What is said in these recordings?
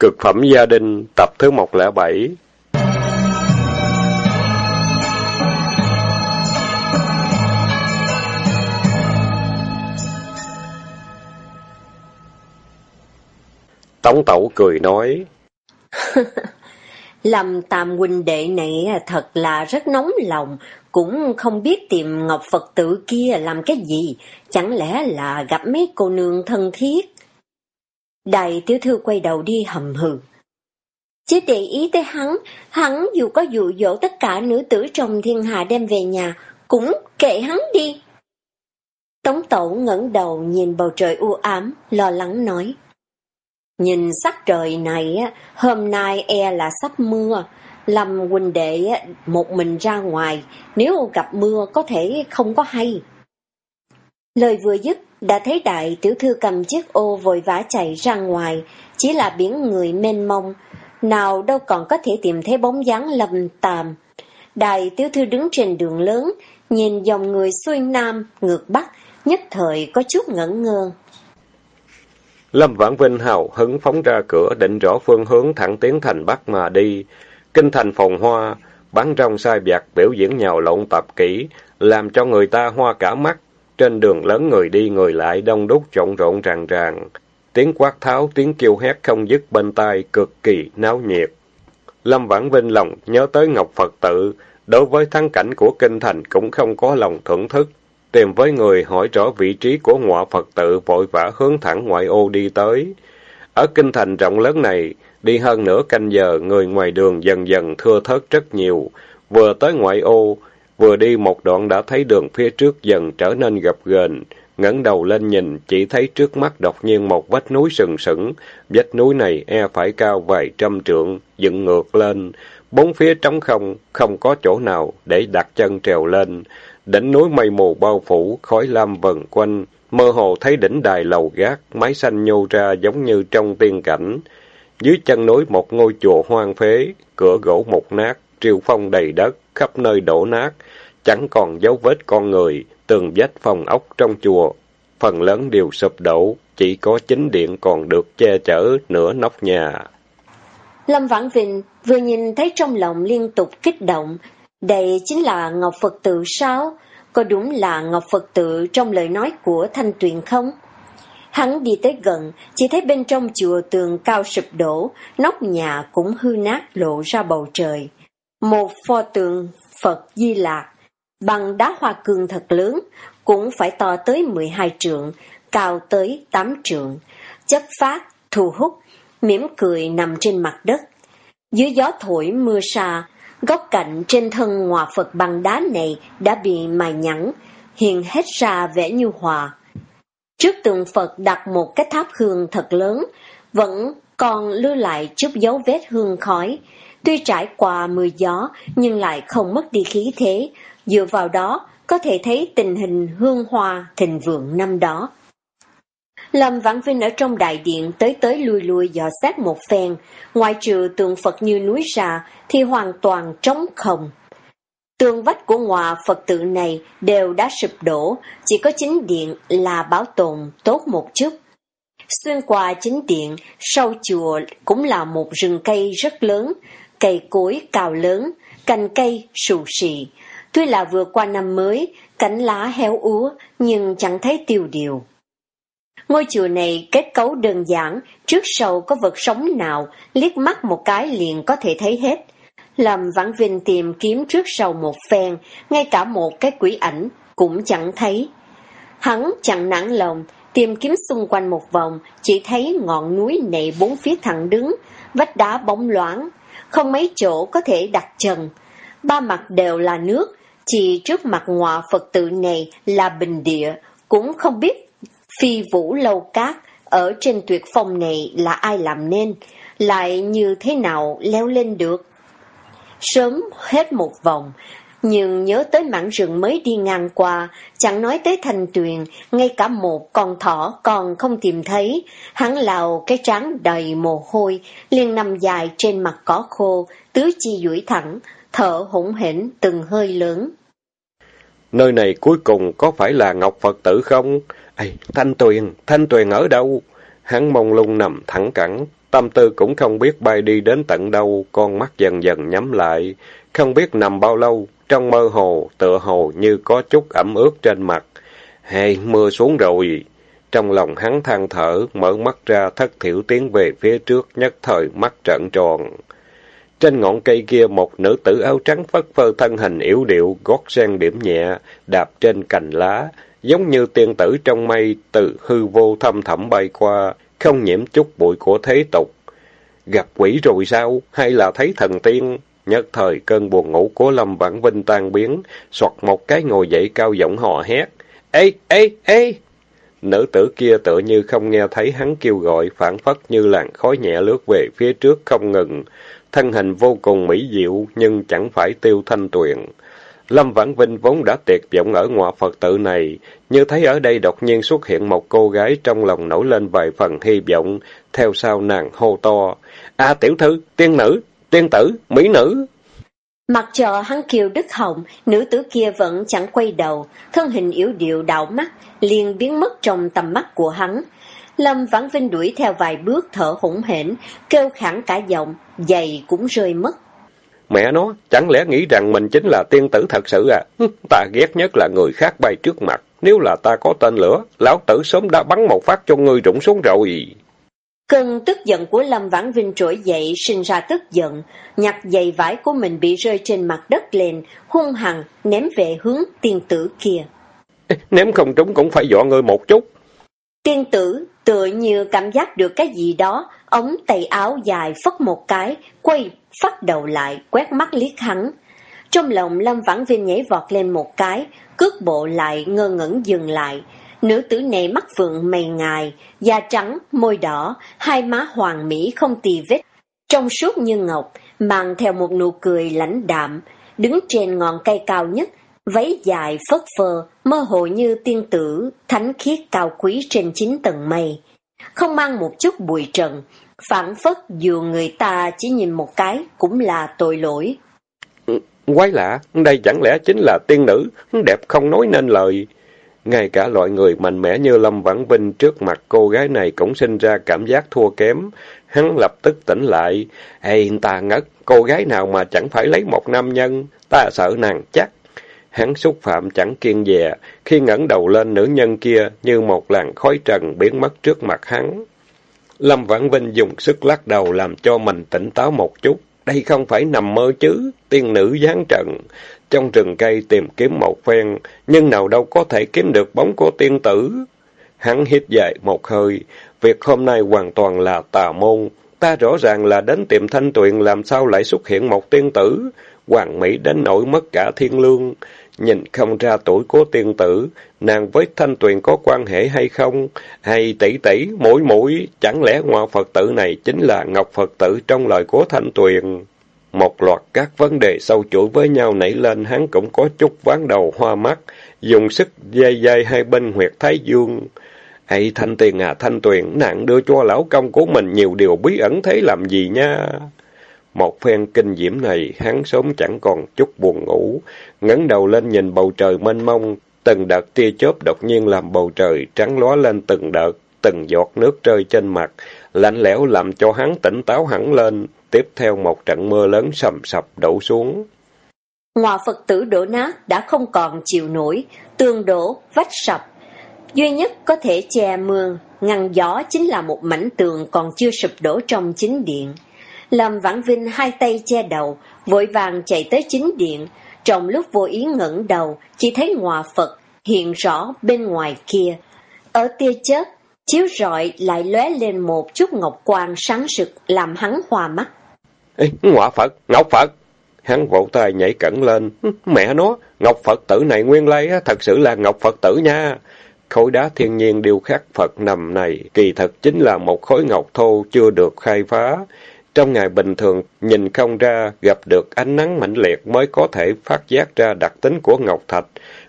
Cực phẩm gia đình, tập thứ 107 Tống Tẩu cười nói Lâm Tam huynh đệ này thật là rất nóng lòng, cũng không biết tìm Ngọc Phật tử kia làm cái gì, chẳng lẽ là gặp mấy cô nương thân thiết. Đại tiểu thư quay đầu đi hầm hừ. Chứ để ý tới hắn, hắn dù có dụ dỗ tất cả nữ tử trong thiên hạ đem về nhà, cũng kệ hắn đi. Tống tổ ngẩng đầu nhìn bầu trời u ám, lo lắng nói. Nhìn sắc trời này, hôm nay e là sắp mưa. Lâm huynh đệ một mình ra ngoài, nếu gặp mưa có thể không có hay. Lời vừa dứt, đã thấy đại tiểu thư cầm chiếc ô vội vã chạy ra ngoài, chỉ là biển người mênh mông, nào đâu còn có thể tìm thấy bóng dáng lầm tàm. Đại tiểu thư đứng trên đường lớn, nhìn dòng người xuôi nam, ngược bắc, nhất thời có chút ngẩn ngơ. Lâm Vãn Vinh hào hứng phóng ra cửa định rõ phương hướng thẳng tiến thành Bắc mà đi. Kinh thành phòng hoa, bắn trong sai bạc biểu diễn nhào lộn tập kỹ, làm cho người ta hoa cả mắt. Trên đường lớn người đi người lại đông đúc trộn rộn ràng ràng. Tiếng quát tháo, tiếng kêu hét không dứt bên tai, cực kỳ náo nhiệt. Lâm Vãn Vinh lòng nhớ tới Ngọc Phật tự, đối với thắng cảnh của kinh thành cũng không có lòng thưởng thức, tìm với người hỏi rõ vị trí của ngọa Phật tự vội vã hướng thẳng ngoại ô đi tới. Ở kinh thành rộng lớn này, đi hơn nửa canh giờ, người ngoài đường dần dần thưa thớt rất nhiều. Vừa tới ngoại ô, vừa đi một đoạn đã thấy đường phía trước dần trở nên gập ghềnh. ngẩng đầu lên nhìn, chỉ thấy trước mắt đột nhiên một vách núi sừng sững. Vách núi này e phải cao vài trăm trượng, dựng ngược lên. Bốn phía trống không, không có chỗ nào để đặt chân trèo lên. Đỉnh núi mây mù bao phủ, khói lam vần quanh, mơ hồ thấy đỉnh đài lầu gác, mái xanh nhô ra giống như trong tiên cảnh. Dưới chân núi một ngôi chùa hoang phế, cửa gỗ mục nát, triều phong đầy đất, khắp nơi đổ nát, chẳng còn dấu vết con người, tường vách phòng ốc trong chùa. Phần lớn đều sụp đổ, chỉ có chính điện còn được che chở nửa nóc nhà. Lâm Vãn Vinh vừa nhìn thấy trong lòng liên tục kích động, đây chính là Ngọc Phật tự sao? Có đúng là Ngọc Phật tự trong lời nói của Thanh Tuyền không? Hắn đi tới gần, chỉ thấy bên trong chùa tường cao sụp đổ, nóc nhà cũng hư nát lộ ra bầu trời. Một pho tượng Phật Di Lạc, bằng đá hoa cương thật lớn, cũng phải to tới 12 trượng, cao tới 8 trượng, chất phát, thu hút, mỉm cười nằm trên mặt đất. Dưới gió thổi mưa xa, Góc cạnh trên thân ngọa Phật bằng đá này đã bị mài nhẵn, hiện hết ra vẻ như hòa. Trước tượng Phật đặt một cái tháp hương thật lớn, vẫn còn lưu lại chút dấu vết hương khói. Tuy trải qua mưa gió, nhưng lại không mất đi khí thế, dựa vào đó có thể thấy tình hình hương hoa thịnh vượng năm đó. Lâm Vãn Vinh ở trong đại điện tới tới lui lui dò xét một phen, ngoài trừ tượng Phật như núi ra thì hoàn toàn trống không. Tường vách của ngọa Phật tự này đều đã sụp đổ, chỉ có chính điện là bảo tồn tốt một chút. Xuyên qua chính điện, sau chùa cũng là một rừng cây rất lớn, cây cối cao lớn, cành cây sù xì. Tuy là vừa qua năm mới, cánh lá héo úa, nhưng chẳng thấy tiêu điều. Ngôi chùa này kết cấu đơn giản, trước sau có vật sống nào, liếc mắt một cái liền có thể thấy hết. Làm Vãn Vinh tìm kiếm trước sau một phen, ngay cả một cái quỷ ảnh cũng chẳng thấy. Hắn chẳng nản lòng, tìm kiếm xung quanh một vòng, chỉ thấy ngọn núi này bốn phía thẳng đứng, vách đá bóng loáng, không mấy chỗ có thể đặt chân. Ba mặt đều là nước, chỉ trước mặt ngọa Phật tự này là bình địa, cũng không biết Phi vũ lâu cát, ở trên tuyệt phong này là ai làm nên, lại như thế nào leo lên được. Sớm hết một vòng, nhưng nhớ tới mảng rừng mới đi ngang qua, chẳng nói tới thành tuyền, ngay cả một con thỏ còn không tìm thấy, hắn lào cái trán đầy mồ hôi, liền nằm dài trên mặt cỏ khô, tứ chi duỗi thẳng, thở hỗn hển từng hơi lớn. Nơi này cuối cùng có phải là Ngọc Phật tử không? Ê, Thanh Tuyền, Thanh Tuyền ở đâu? Hắn mông lung nằm thẳng cẳng, tâm tư cũng không biết bay đi đến tận đâu, con mắt dần dần nhắm lại, không biết nằm bao lâu, trong mơ hồ, tựa hồ như có chút ẩm ướt trên mặt. hay mưa xuống rồi. Trong lòng hắn than thở, mở mắt ra thất thiểu tiến về phía trước, nhất thời mắt trợn tròn. Trên ngọn cây kia một nữ tử áo trắng phất phơ thân hình yếu điệu, gót sen điểm nhẹ, đạp trên cành lá, giống như tiên tử trong mây từ hư vô thâm thẳm bay qua, không nhiễm chút bụi của thế tục. Gặp quỷ rồi sao? Hay là thấy thần tiên? Nhất thời cơn buồn ngủ của Lâm Vãn Vinh tan biến, soạt một cái ngồi dậy cao giọng hò hét. Ê, ê, ê! Nữ tử kia tựa như không nghe thấy hắn kêu gọi, phản phất như làn khói nhẹ lướt về phía trước không ngừng. Thân hình vô cùng mỹ diệu, nhưng chẳng phải tiêu thanh tuyền. Lâm Vãn Vinh vốn đã tuyệt vọng ở ngọa Phật tự này, như thấy ở đây đột nhiên xuất hiện một cô gái trong lòng nổi lên vài phần hy vọng, theo sau nàng hô to. A tiểu thư, tiên nữ, tiên tử, mỹ nữ. Mặc cho hắn kêu đứt họng, nữ tử kia vẫn chẳng quay đầu, thân hình yếu điệu đảo mắt, liền biến mất trong tầm mắt của hắn. Lâm Vãn Vinh đuổi theo vài bước thở hỗn hển, kêu khẳng cả giọng, giày cũng rơi mất. Mẹ nó, chẳng lẽ nghĩ rằng mình chính là tiên tử thật sự à? Ta ghét nhất là người khác bay trước mặt. Nếu là ta có tên lửa, lão tử sớm đã bắn một phát cho ngươi rụng xuống rồi. Cơn tức giận của Lâm Vãn Vinh trỗi dậy, sinh ra tức giận, nhặt giày vải của mình bị rơi trên mặt đất lên, hung hăng ném về hướng tiên tử kia. Ném không trúng cũng phải dọa ngươi một chút. Tiên tử tựa như cảm giác được cái gì đó, ống tay áo dài phất một cái, quay phát đầu lại, quét mắt liếc hắn. Trong lòng Lâm Vãn Vinh nhảy vọt lên một cái, cước bộ lại ngơ ngẩn dừng lại. Nữ tử này mắt vượng mày ngài, da trắng, môi đỏ, hai má hoàng mỹ không tì vết, trong suốt như ngọc, mang theo một nụ cười lãnh đạm, đứng trên ngọn cây cao nhất, váy dài phất phơ, mơ hồ như tiên tử, thánh khiết cao quý trên chín tầng mây. Không mang một chút bụi trần, phản phất dù người ta chỉ nhìn một cái cũng là tội lỗi. Quái lạ, đây chẳng lẽ chính là tiên nữ, đẹp không nói nên lời. Ngay cả loại người mạnh mẽ như Lâm Vãn Vinh trước mặt cô gái này cũng sinh ra cảm giác thua kém. Hắn lập tức tỉnh lại. Ê, ta ngất, cô gái nào mà chẳng phải lấy một nam nhân, ta sợ nàng chắc. Hắn xúc phạm chẳng kiên dè, khi ngẩng đầu lên nữ nhân kia như một làn khói trần biến mất trước mặt hắn. Lâm Vãn Vinh dùng sức lắc đầu làm cho mình tỉnh táo một chút. Đây không phải nằm mơ chứ, tiên nữ giáng trận. Trong rừng cây tìm kiếm một phen, nhưng nào đâu có thể kiếm được bóng của tiên tử. Hắn hít dài một hơi, việc hôm nay hoàn toàn là tà môn. Ta rõ ràng là đến tìm thanh tuyền làm sao lại xuất hiện một tiên tử. Hoàng Mỹ đến nỗi mất cả thiên lương. Nhìn không ra tuổi của tiên tử, nàng với thanh tuyền có quan hệ hay không? Hay tỷ tỷ, mũi mũi, chẳng lẽ ngoại Phật tử này chính là Ngọc Phật tử trong lời của thanh tuyền? Một loạt các vấn đề sâu chuỗi với nhau nảy lên, hắn cũng có chút ván đầu hoa mắt, dùng sức dây dây hai bên huyệt thái dương. Ây thanh tiền à thanh tuyền, nạn đưa cho lão công của mình nhiều điều bí ẩn thế làm gì nha? Một phen kinh diễm này, hắn sớm chẳng còn chút buồn ngủ, ngẩng đầu lên nhìn bầu trời mênh mông, từng đợt tia chớp đột nhiên làm bầu trời trắng lóa lên từng đợt, từng giọt nước rơi trên mặt, lạnh lẽo làm cho hắn tỉnh táo hẳn lên, tiếp theo một trận mưa lớn sầm sập đổ xuống. Ngọa Phật tử đổ nát đã không còn chịu nổi, tường đổ, vách sập. Duy nhất có thể che mưa, ngăn gió chính là một mảnh tường còn chưa sụp đổ trong chính điện. Lâm Vãn Vinh hai tay che đầu, vội vàng chạy tới chính điện. Trong lúc vô ý ngẩng đầu, chỉ thấy ngọa Phật hiện rõ bên ngoài kia. Ở tia chớp, chiếu rọi lại lóe lên một chút ngọc quang sáng rực làm hắn hòa mắt. Ê, ngọa Phật, Ngọc Phật! Hắn vỗ tay nhảy cẩn lên. Mẹ nó, Ngọc Phật tử này nguyên lai thật sự là Ngọc Phật tử nha. Khối đá thiên nhiên điêu khắc Phật nằm này kỳ thật chính là một khối ngọc thô chưa được khai phá. Trong ngày bình thường, nhìn không ra, gặp được ánh nắng mãnh liệt mới có thể phát giác ra đặc tính của Ngọc Thạch.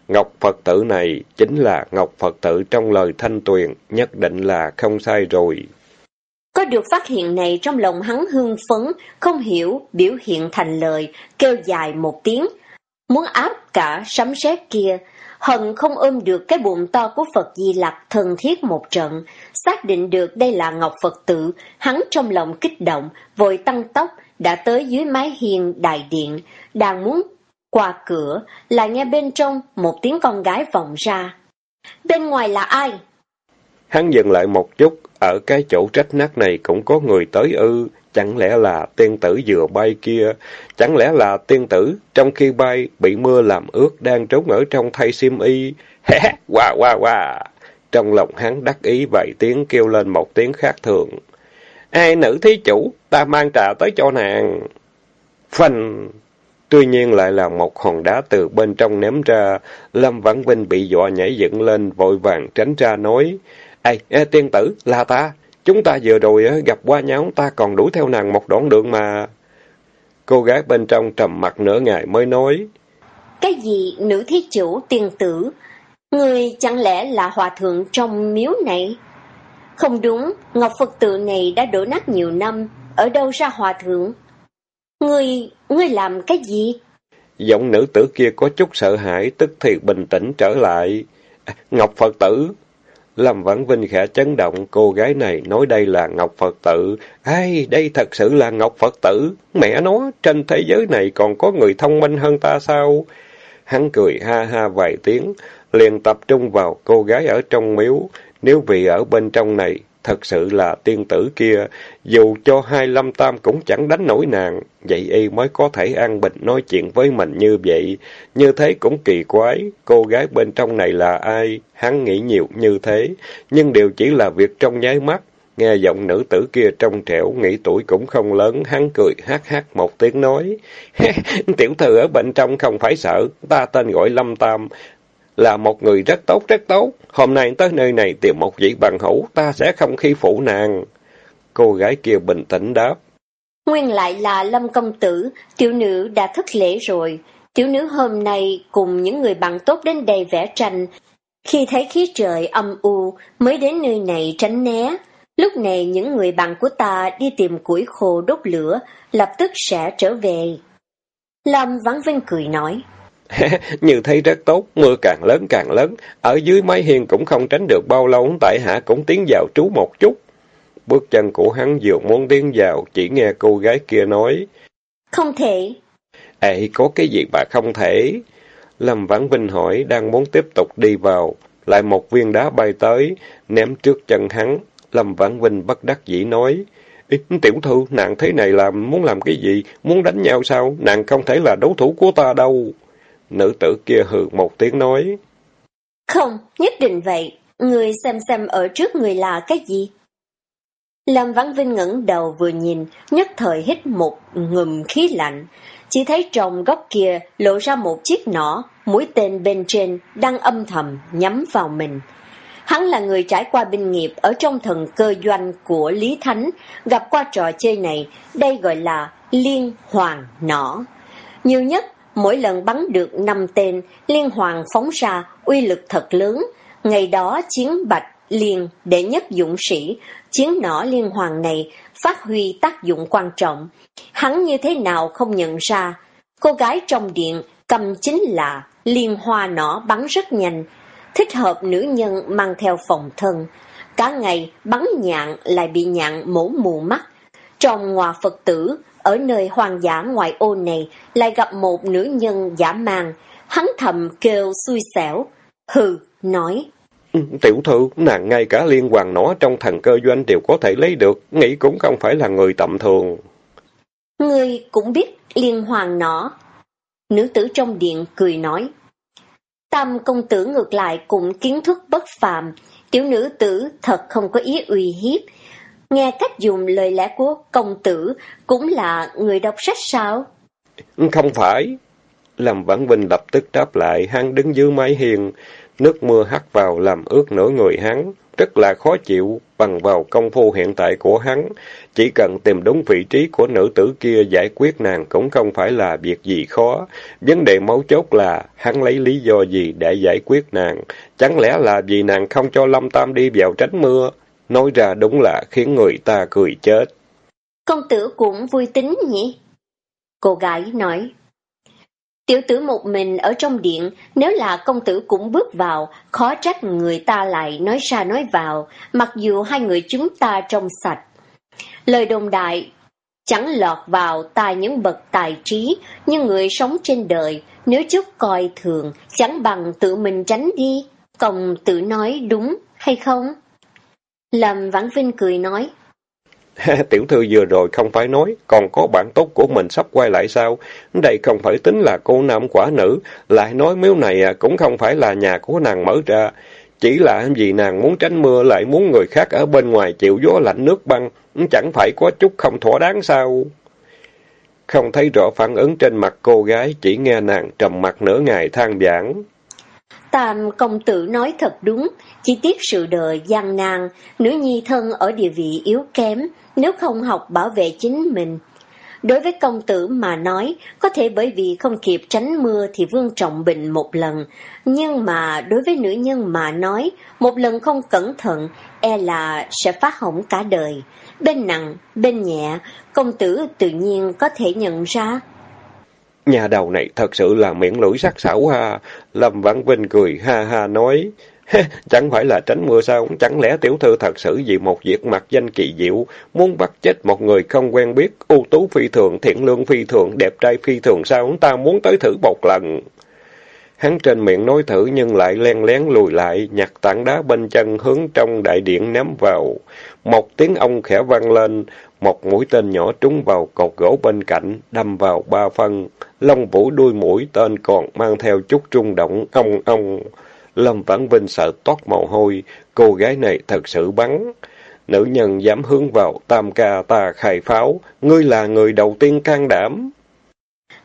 Ngọc Phật tử này chính là Ngọc Phật tử trong lời thanh tuyền, nhất định là không sai rồi. Có được phát hiện này trong lòng hắn hương phấn, không hiểu, biểu hiện thành lời, kêu dài một tiếng. muốn áp cả sấm sét kia, hận không ôm được cái bụng to của Phật Di Lặc thân thiết một trận, xác định được đây là Ngọc Phật tử, hắn trong lòng kích động, vội tăng tốc, đã tới dưới mái hiên đại điện, đang muốn qua cửa, lại nghe bên trong một tiếng con gái vọng ra. Bên ngoài là ai? Hắn dừng lại một chút, ở cái chỗ trách nát này cũng có người tới ư, chẳng lẽ là tiên tử vừa bay kia, chẳng lẽ là tiên tử trong khi bay bị mưa làm ướt đang trốn ở trong thay sim y. Hé, qua qua qua. Trong lòng hắn đắc ý vài tiếng kêu lên một tiếng khác thường. Ai nữ thí chủ, ta mang trà tới cho nàng. Phanh! Tuy nhiên lại là một hòn đá từ bên trong ném ra. Lâm Vãn Vinh bị dọa nhảy dựng lên, vội vàng tránh ra nói. Ê, ê tiên tử, là ta. Chúng ta vừa rồi gặp qua nhau, ta còn đuổi theo nàng một đoạn đường mà. Cô gái bên trong trầm mặt nửa ngày mới nói. Cái gì nữ thí chủ tiên tử? Người chẳng lẽ là hòa thượng trong miếu này? Không đúng, Ngọc Phật tự này đã đổ nát nhiều năm, ở đâu ra hòa thượng? Ngươi, ngươi làm cái gì? Giọng nữ tử kia có chút sợ hãi, tức thì bình tĩnh trở lại. Ngọc Phật tử. Lâm Vãn Vinh khẽ chấn động, cô gái này nói đây là Ngọc Phật tử. Ai, đây thật sự là Ngọc Phật tử. Mẹ nó, trên thế giới này còn có người thông minh hơn ta sao? Hắn cười ha ha vài tiếng, liền tập trung vào cô gái ở trong miếu. Nếu vì ở bên trong này, thật sự là tiên tử kia, dù cho hai lâm tam cũng chẳng đánh nổi nàng, vậy y mới có thể an bình nói chuyện với mình như vậy. Như thế cũng kỳ quái, cô gái bên trong này là ai? Hắn nghĩ nhiều như thế, nhưng đều chỉ là việc trong nháy mắt. Nghe giọng nữ tử kia trong trẻo, nghĩ tuổi cũng không lớn, hắn cười hát hát một tiếng nói. Tiểu thư ở bên trong không phải sợ, ta tên gọi Lâm Tam, là một người rất tốt, rất tốt. Hôm nay tới nơi này tìm một vị bằng hữu, ta sẽ không khi phụ nàng. Cô gái kia bình tĩnh đáp. Nguyên lại là Lâm Công Tử, tiểu nữ đã thất lễ rồi. Tiểu nữ hôm nay cùng những người bạn tốt đến đây vẽ tranh. Khi thấy khí trời âm u, mới đến nơi này tránh né. Lúc này những người bạn của ta đi tìm củi khô đốt lửa, lập tức sẽ trở về. Lâm Vãn Vinh cười nói. Như thấy rất tốt, mưa càng lớn càng lớn, ở dưới mái hiên cũng không tránh được bao lâu, tại hạ cũng tiến vào trú một chút. Bước chân của hắn vừa muốn tiến vào, chỉ nghe cô gái kia nói. Không thể. Ê, có cái gì mà không thể? Lâm Vãn Vinh hỏi, đang muốn tiếp tục đi vào, lại một viên đá bay tới, ném trước chân hắn. Lâm Vãn Vinh bất đắc dĩ nói. Tiểu thư, nàng thế này làm muốn làm cái gì? Muốn đánh nhau sao? Nàng không thể là đấu thủ của ta đâu. Nữ tử kia hừ một tiếng nói. Không, nhất định vậy. Người xem xem ở trước người là cái gì? Lâm Văn Vinh ngẩng đầu vừa nhìn, nhất thời hít một ngùm khí lạnh. Chỉ thấy trong góc kia lộ ra một chiếc nỏ, mũi tên bên trên đang âm thầm nhắm vào mình. Hắn là người trải qua binh nghiệp ở trong thần cơ doanh của Lý Thánh, gặp qua trò chơi này, đây gọi là liên hoàng nỏ. Nhiều nhất mỗi lần bắn được 5 tên, liên hoàng phóng ra uy lực thật lớn. Ngày đó chiến bạch liền để nhất dũng sĩ, chiến nỏ liên hoàng này phát huy tác dụng quan trọng. Hắn như thế nào không nhận ra, cô gái trong điện cầm chính là liên hoa nỏ bắn rất nhanh, thích hợp nữ nhân mang theo phòng thân. Cả ngày bắn nhạn lại bị nhạn mổ mù mắt. Trong ngòa Phật tử, ở nơi hoang dã ngoại ô này lại gặp một nữ nhân giả mang, hắn thầm kêu xui xẻo. Hừ, nói. Ừ, tiểu thư, nàng ngay cả liên hoàng nỏ trong thần cơ doanh đều có thể lấy được, nghĩ cũng không phải là người tầm thường. Ngươi cũng biết liên hoàng nỏ. Nữ tử trong điện cười nói. Tam công tử ngược lại cũng kiến thức bất phàm, tiểu nữ tử thật không có ý uy hiếp, Nghe cách dùng lời lẽ của công tử cũng là người đọc sách sao? Không phải. Lâm Vãn Vinh lập tức đáp lại, hắn đứng dưới mái hiên, nước mưa hắt vào làm ướt nửa người hắn, rất là khó chịu, bằng vào công phu hiện tại của hắn. Chỉ cần tìm đúng vị trí của nữ tử kia giải quyết nàng cũng không phải là việc gì khó. Vấn đề mấu chốt là hắn lấy lý do gì để giải quyết nàng. Chẳng lẽ là vì nàng không cho Lâm Tam đi vào tránh mưa? Nói ra đúng là khiến người ta cười chết. Công tử cũng vui tính nhỉ? Cô gái nói. Tiểu tử một mình ở trong điện, nếu là công tử cũng bước vào, khó trách người ta lại nói ra nói vào, mặc dù hai người chúng ta trong sạch. Lời đồn đại chẳng lọt vào tai những bậc tài trí, nhưng người sống trên đời, nếu chút coi thường, chẳng bằng tự mình tránh đi. Công tử nói đúng hay không? Lâm Vãn Vinh cười nói. Tiểu thư vừa rồi không phải nói, còn có bạn tốt của mình sắp quay lại sao? Đây không phải tính là cô nam quả nữ, lại nói miếu này à, cũng không phải là nhà của nàng mở ra. Chỉ là vì nàng muốn tránh mưa lại muốn người khác ở bên ngoài chịu gió lạnh nước băng, chẳng phải có chút không thỏa đáng sao? Không thấy rõ phản ứng trên mặt cô gái, chỉ nghe nàng trầm mặt nửa ngày than giảng. Tam công tử nói thật đúng, chỉ tiếc sự đời gian nan, nữ nhi thân ở địa vị yếu kém, nếu không học bảo vệ chính mình. Đối với công tử mà nói, có thể bởi vì không kịp tránh mưa thì vương trọng bệnh một lần, nhưng mà đối với nữ nhân mà nói, một lần không cẩn thận, e là sẽ phá hỏng cả đời. Bên nặng, bên nhẹ, công tử tự nhiên có thể nhận ra. Nhà đầu này thật sự là miệng lưỡi sắc sảo ha. Lâm Vãn Vinh cười ha ha nói. Chẳng phải là tránh mưa sao, chẳng lẽ tiểu thư thật sự vì một việc mặt danh kỳ diệu, muốn bắt chết một người không quen biết, ưu tú phi thường, thiện lương phi thường, đẹp trai phi thường sao, ta muốn tới thử một lần. Hắn trên miệng nói thử nhưng lại len lén lùi lại, nhặt tảng đá bên chân hướng trong đại điện ném vào. Một tiếng ông khẽ vang lên, một mũi tên nhỏ trúng vào cột gỗ bên cạnh, đâm vào ba phân. Lông vũ đuôi mũi tên còn mang theo chút rung động, ong ong. Lâm Vãn Vinh sợ toát mồ hôi, cô gái này thật sự bắn. Nữ nhân dám hướng vào, tam ca ta khai pháo, ngươi là người đầu tiên can đảm.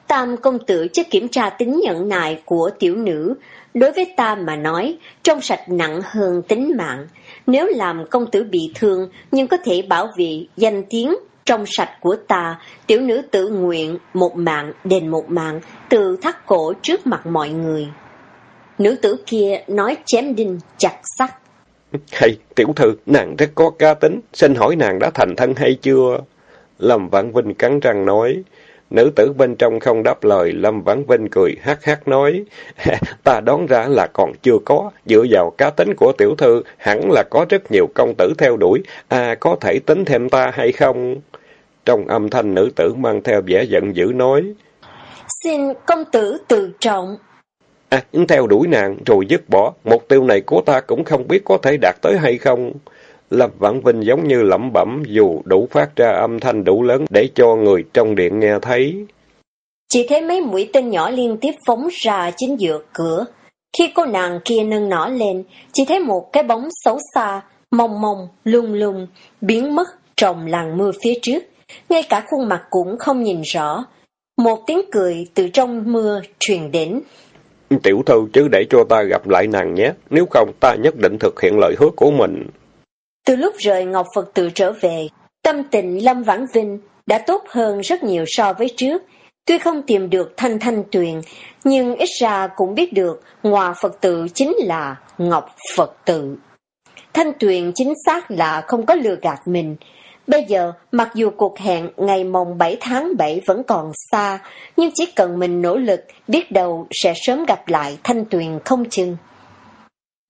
Tam công tử chưa kiểm tra tính nhận nại của tiểu nữ. Đối với ta mà nói, trong sạch nặng hơn tính mạng. Nếu làm công tử bị thương, nhưng có thể bảo vệ danh tiếng trong sạch của ta, tiểu nữ tự nguyện, một mạng đền một mạng, từ thắt cổ trước mặt mọi người. Nữ tử kia nói chém đinh chặt sắt. Hay, tiểu thư, nàng rất có ca tính, xin hỏi nàng đã thành thân hay chưa? Lâm Vãn Vinh cắn răng nói. Nữ tử bên trong không đáp lời, Lâm Vãn Vinh cười hát hát nói, ta đoán ra là còn chưa có, dựa vào cá tính của tiểu thư, hẳn là có rất nhiều công tử theo đuổi, à có thể tính thêm ta hay không? Trong âm thanh nữ tử mang theo vẻ giận dữ nói, Xin công tử tự trọng. À, theo đuổi nàng rồi dứt bỏ, mục tiêu này của ta cũng không biết có thể đạt tới hay không. Lâm Vãn Vinh giống như lẩm bẩm dù đủ phát ra âm thanh đủ lớn để cho người trong điện nghe thấy. Chỉ thấy mấy mũi tên nhỏ liên tiếp phóng ra chính giữa cửa. Khi cô nàng kia nâng nỏ lên, chỉ thấy một cái bóng xấu xa, mông mông, lung lung, biến mất trong làng mưa phía trước. Ngay cả khuôn mặt cũng không nhìn rõ. Một tiếng cười từ trong mưa truyền đến. Tiểu thư chứ để cho ta gặp lại nàng nhé, nếu không ta nhất định thực hiện lời hứa của mình. Từ lúc rời Ngọc Phật tự trở về, tâm tình Lâm Vãng Vinh đã tốt hơn rất nhiều so với trước. Tuy không tìm được thanh thanh tuyền, nhưng ít ra cũng biết được Hòa Phật tự chính là Ngọc Phật tự. Thanh tuyền chính xác là không có lừa gạt mình. Bây giờ, mặc dù cuộc hẹn ngày mồng 7 tháng 7 vẫn còn xa, nhưng chỉ cần mình nỗ lực, biết đâu sẽ sớm gặp lại thanh tuyền không chừng.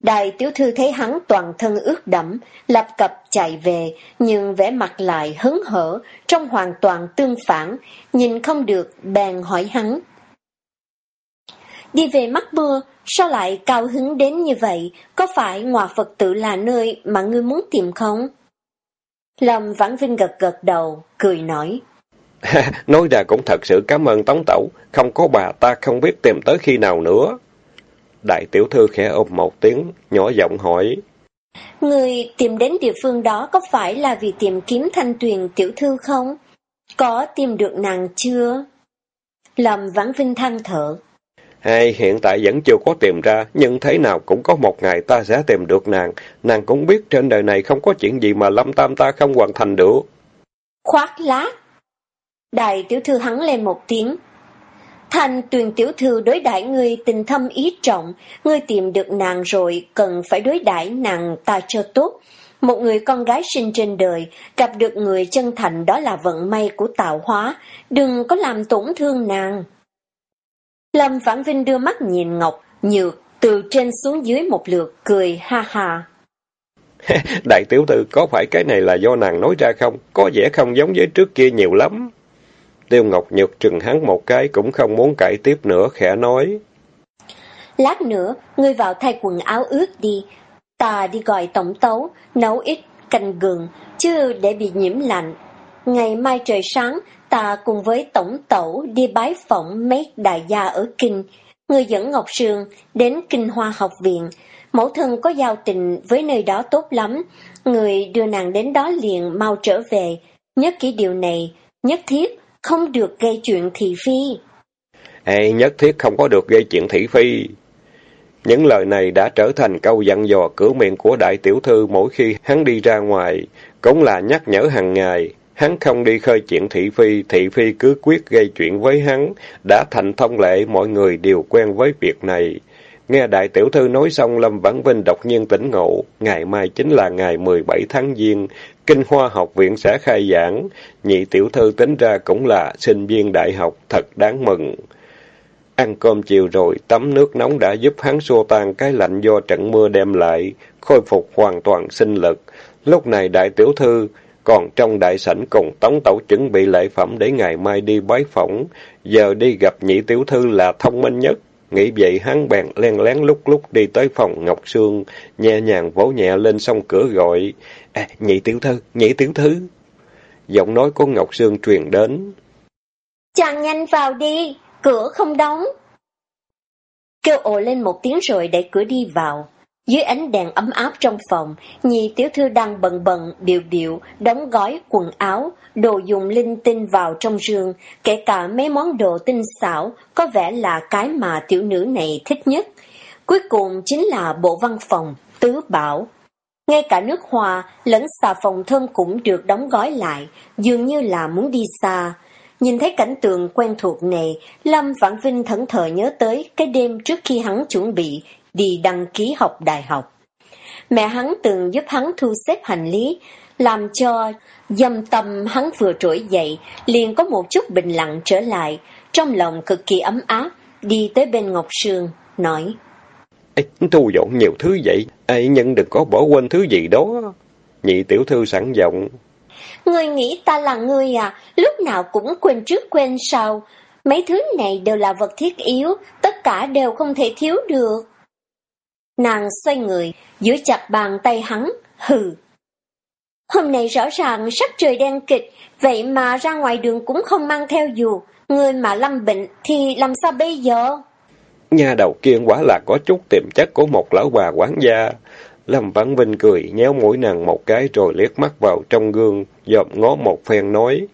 Đại tiểu thư thấy hắn toàn thân ướt đẫm, lập cập chạy về, nhưng vẻ mặt lại hứng hở, trong hoàn toàn tương phản, nhìn không được, bèn hỏi hắn. Đi về mắt mưa, sao lại cao hứng đến như vậy? Có phải ngọa Phật tự là nơi mà ngươi muốn tìm không? Lâm Vãn Vinh gật gật đầu, cười nói. nói ra cũng thật sự cảm ơn Tống Tẩu, không có bà ta không biết tìm tới khi nào nữa. Đại tiểu thư khẽ ôm một tiếng, nhỏ giọng hỏi. Người tìm đến địa phương đó có phải là vì tìm kiếm thanh tuyền tiểu thư không? Có tìm được nàng chưa? Lâm Vãn Vinh than thở. Hay hiện tại vẫn chưa có tìm ra, nhưng thế nào cũng có một ngày ta sẽ tìm được nàng. Nàng cũng biết trên đời này không có chuyện gì mà Lâm Tam ta không hoàn thành được. Khoác lác. Đại tiểu thư hắn lên một tiếng, thành tuyền tiểu thư đối đãi ngươi tình thâm ý trọng, ngươi tìm được nàng rồi, cần phải đối đãi nàng ta cho tốt. Một người con gái sinh trên đời, gặp được người chân thành đó là vận may của tạo hóa, đừng có làm tổn thương nàng. Lâm Vãn Vinh đưa mắt nhìn Ngọc Nhược từ trên xuống dưới một lượt, cười ha ha. Đại tiểu thư, có phải cái này là do nàng nói ra không? Có vẻ không giống với trước kia nhiều lắm. Tiêu Ngọc Nhược trừng hắn một cái cũng không muốn cãi tiếp nữa, khẽ nói. Lát nữa, ngươi vào thay quần áo ướt đi. Ta đi gọi tổng tấu, nấu ít canh gừng, chứ để bị nhiễm lạnh. Ngày mai trời sáng, ta cùng với tổng tẩu đi bái phỏng mấy đại gia ở Kinh. Người dẫn Ngọc Sương đến Kinh Hoa học viện. Mẫu thân có giao tình với nơi đó tốt lắm. Người đưa nàng đến đó liền mau trở về. Nhớ kỹ điều này, nhất thiết không được gây chuyện thị phi. Ê, nhất thiết không có được gây chuyện thị phi. Những lời này đã trở thành câu dặn dò cửa miệng của đại tiểu thư mỗi khi hắn đi ra ngoài, cũng là nhắc nhở hàng ngày. Hắn không đi khơi chuyện thị phi, thị phi cứ quyết gây chuyện với hắn, đã thành thông lệ, mọi người đều quen với việc này. Nghe đại tiểu thư nói xong, Lâm Vãn Vinh đột nhiên tỉnh ngộ, ngày mai chính là ngày 17 tháng Giêng, Kinh Hoa học viện sẽ khai giảng, nhị tiểu thư tính ra cũng là sinh viên đại học, thật đáng mừng. Ăn cơm chiều rồi, tắm nước nóng đã giúp hắn xua tan cái lạnh do trận mưa đem lại, khôi phục hoàn toàn sinh lực. Lúc này đại tiểu thư còn trong đại sảnh cùng tống tẩu chuẩn bị lễ phẩm để ngày mai đi bái phỏng, giờ đi gặp nhị tiểu thư là thông minh nhất. Nghĩ vậy hắn bèn len lén lúc lúc đi tới phòng Ngọc Sương, nhẹ nhàng vỗ nhẹ lên song cửa gọi, à, nhị tiểu thư, nhị tiểu thư. Giọng nói của Ngọc Sương truyền đến. Chàng nhanh vào đi, cửa không đóng. Kêu ồ lên một tiếng rồi đẩy cửa đi vào. Dưới ánh đèn ấm áp trong phòng, nhị tiểu thư đang bận bận, điệu điệu, đóng gói quần áo, đồ dùng linh tinh vào trong giường, kể cả mấy món đồ tinh xảo, có vẻ là cái mà tiểu nữ này thích nhất. Cuối cùng chính là bộ văn phòng, tứ bảo. Ngay cả nước hoa lẫn xà phòng thơm cũng được đóng gói lại, dường như là muốn đi xa. Nhìn thấy cảnh tượng quen thuộc này, Lâm Vãn Vinh thẫn thờ nhớ tới cái đêm trước khi hắn chuẩn bị đi đăng ký học đại học. Mẹ hắn từng giúp hắn thu xếp hành lý, làm cho dâm tâm hắn vừa trỗi dậy, liền có một chút bình lặng trở lại, trong lòng cực kỳ ấm áp, đi tới bên Ngọc Sương, nói. Ê, thu dọn nhiều thứ vậy, ai nhưng đừng có bỏ quên thứ gì đó. Nhị tiểu thư sẵn giọng. Người nghĩ ta là người à, lúc nào cũng quên trước quên sau. Mấy thứ này đều là vật thiết yếu, tất cả đều không thể thiếu được. Nàng xoay người, giữ chặt bàn tay hắn, hừ. Hôm nay rõ ràng sắc trời đen kịch, vậy mà ra ngoài đường cũng không mang theo dù. Người mà lâm bệnh thì làm sao bây giờ? Nhà đầu kiên quả là có chút tiềm chất của một lão bà quán gia. Lâm Văn Vinh cười, nhéo mũi nàng một cái rồi liếc mắt vào trong gương, dòm ngó một phen nói.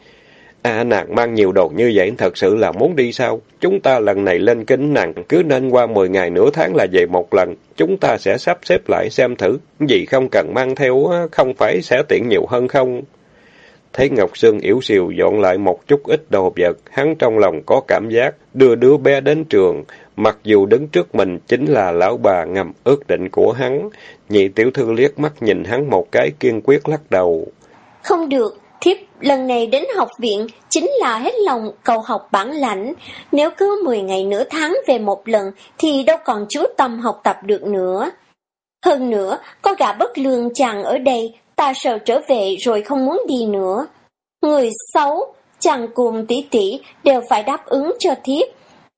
À nàng mang nhiều đồ như vậy thật sự là muốn đi sao? Chúng ta lần này lên kính nàng cứ nên qua 10 ngày nửa tháng là về một lần. Chúng ta sẽ sắp xếp lại xem thử. Gì không cần mang theo không phải sẽ tiện nhiều hơn không? Thấy Ngọc Sương yếu xìu dọn lại một chút ít đồ vật, hắn trong lòng có cảm giác đưa đứa bé đến trường. Mặc dù đứng trước mình chính là lão bà ngầm ước định của hắn. Nhị tiểu thư liếc mắt nhìn hắn một cái kiên quyết lắc đầu. Không được, thiếp lần này đến học viện chính là hết lòng cầu học bản lãnh. Nếu cứ 10 ngày nửa tháng về một lần thì đâu còn chú tâm học tập được nữa. Hơn nữa, có gã bất lương chàng ở đây, ta sợ trở về rồi không muốn đi nữa. Người xấu, chàng cùng tỷ tỷ đều phải đáp ứng cho thiếp.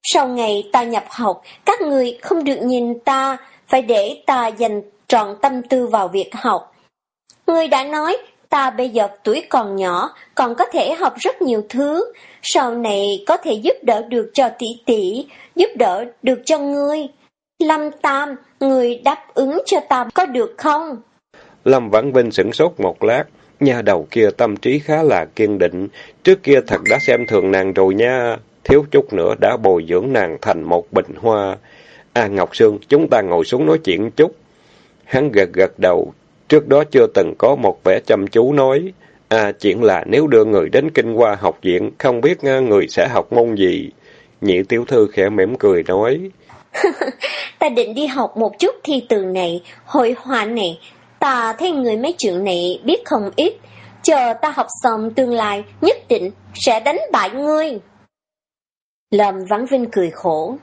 Sau ngày ta nhập học, các người không được nhìn ta, phải để ta dành trọn tâm tư vào việc học. Người đã nói, ta bây giờ tuổi còn nhỏ, còn có thể học rất nhiều thứ, sau này có thể giúp đỡ được cho tỷ tỷ, giúp đỡ được cho ngươi. Lâm Tam, người đáp ứng cho ta có được không? Lâm Vãn Vinh sửng sốt một lát, nhà đầu kia tâm trí khá là kiên định, trước kia thật đã xem thường nàng rồi nha, thiếu chút nữa đã bồi dưỡng nàng thành một bình hoa. À Ngọc Sương, chúng ta ngồi xuống nói chuyện chút. Hắn gật gật đầu, trước đó chưa từng có một vẻ chăm chú nói. À, chuyện là nếu đưa người đến kinh qua học viện, không biết à, người sẽ học môn gì. Nhị tiểu thư khẽ mỉm cười nói. ta định đi học một chút thi từ này, hội họa này. Ta thấy người mấy chuyện này biết không ít. Chờ ta học xong tương lai, nhất định sẽ đánh bại ngươi. Lâm Vãn Vinh cười khổ.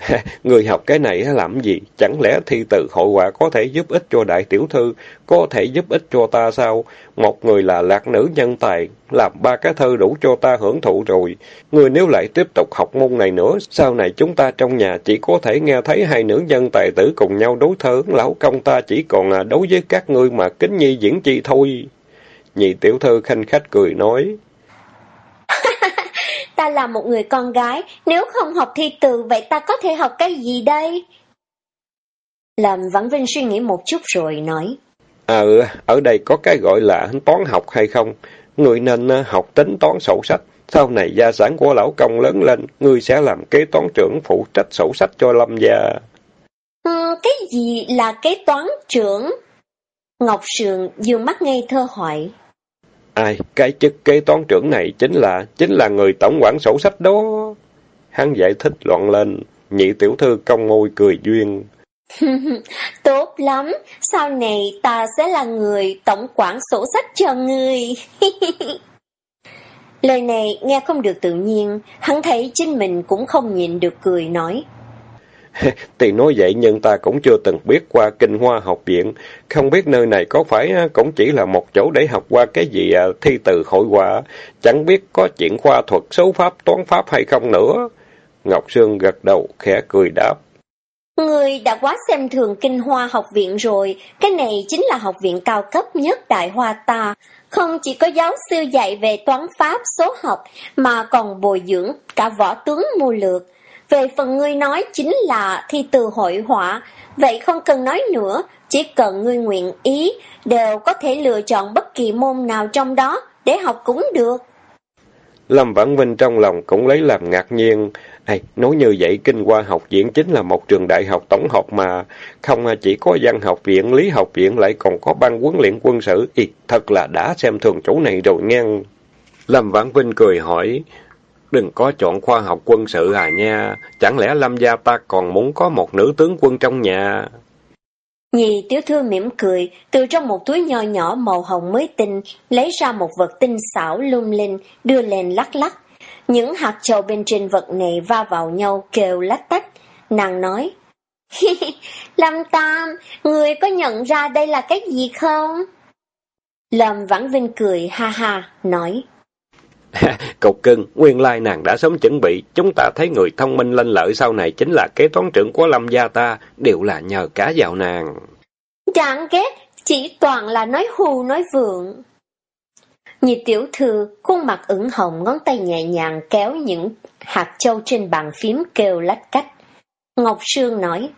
Người học cái này làm gì? Chẳng lẽ thi từ hội họa có thể giúp ích cho đại tiểu thư, có thể giúp ích cho ta sao? Một người là lạc nữ nhân tài, làm ba cái thơ đủ cho ta hưởng thụ rồi. Người nếu lại tiếp tục học môn này nữa, sau này chúng ta trong nhà chỉ có thể nghe thấy hai nữ nhân tài tử cùng nhau đối thơ, lão công ta chỉ còn là đối với các ngươi mà kính nhi diễn chi thôi. Nhị tiểu thư khanh khách cười nói. ta là một người con gái, nếu không học thi từ vậy ta có thể học cái gì đây? Làm Vãn Vinh suy nghĩ một chút rồi nói. À, ở đây có cái gọi là toán học hay không? Người nên à, học tính toán sổ sách. Sau này gia sản của lão công lớn lên, người sẽ làm kế toán trưởng phụ trách sổ sách cho Lâm gia. Ừ, cái gì là kế toán trưởng? Ngọc Sườn dương mắt ngây thơ hỏi. Ai, cái chức kế toán trưởng này chính là, chính là người tổng quản sổ sách đó. Hắn giải thích loạn lên, nhị tiểu thư công môi cười duyên. Tốt lắm, sau này ta sẽ là người tổng quản sổ sách cho người. Lời này nghe không được tự nhiên, hắn thấy chính mình cũng không nhịn được cười nói. Thì nói vậy nhưng ta cũng chưa từng biết qua kinh hoa học viện, không biết nơi này có phải à, cũng chỉ là một chỗ để học qua cái gì à, thi từ hội họa, chẳng biết có chuyện khoa thuật, số pháp, toán pháp hay không nữa. Ngọc Sương gật đầu, khẽ cười đáp. Người đã quá xem thường kinh hoa học viện rồi, cái này chính là học viện cao cấp nhất Đại Hoa ta. Không chỉ có giáo sư dạy về toán pháp, số học, mà còn bồi dưỡng cả võ tướng mưu lược. Về phần ngươi nói chính là thi từ hội họa, vậy không cần nói nữa, chỉ cần ngươi nguyện ý, đều có thể lựa chọn bất kỳ môn nào trong đó để học cũng được. Lâm Vãn Vinh trong lòng cũng lấy làm ngạc nhiên. Này, nói như vậy, Kinh Hoa học viện chính là một trường đại học tổng hợp mà. Không à, chỉ có văn học viện, lý học viện lại còn có ban huấn luyện quân sự. Ý, thật là đã xem thường chỗ này rồi ngang. Lâm Vãn Vinh cười hỏi, đừng có chọn khoa học quân sự à nha. Chẳng lẽ Lâm gia ta còn muốn có một nữ tướng quân trong nhà? Nhì tiểu thư mỉm cười, từ trong một túi nho nhỏ màu hồng mới tinh, lấy ra một vật tinh xảo lung linh, đưa lên lắc lắc. Những hạt châu bên trên vật này va vào nhau kêu lách tách. Nàng nói, Lâm Tam, người có nhận ra đây là cái gì không? Lâm Vãn Vinh cười ha ha, nói, Cục cưng, nguyên lai nàng đã sớm chuẩn bị, chúng ta thấy người thông minh lên lợi sau này chính là kế toán trưởng của Lâm gia ta, đều là nhờ cá vào nàng. Đáng ghét, chỉ toàn là nói hù nói vượng. Nhị tiểu thư, khuôn mặt ửng hồng ngón tay nhẹ nhàng kéo những hạt châu trên bàn phím kêu lách cách. Ngọc Sương nói,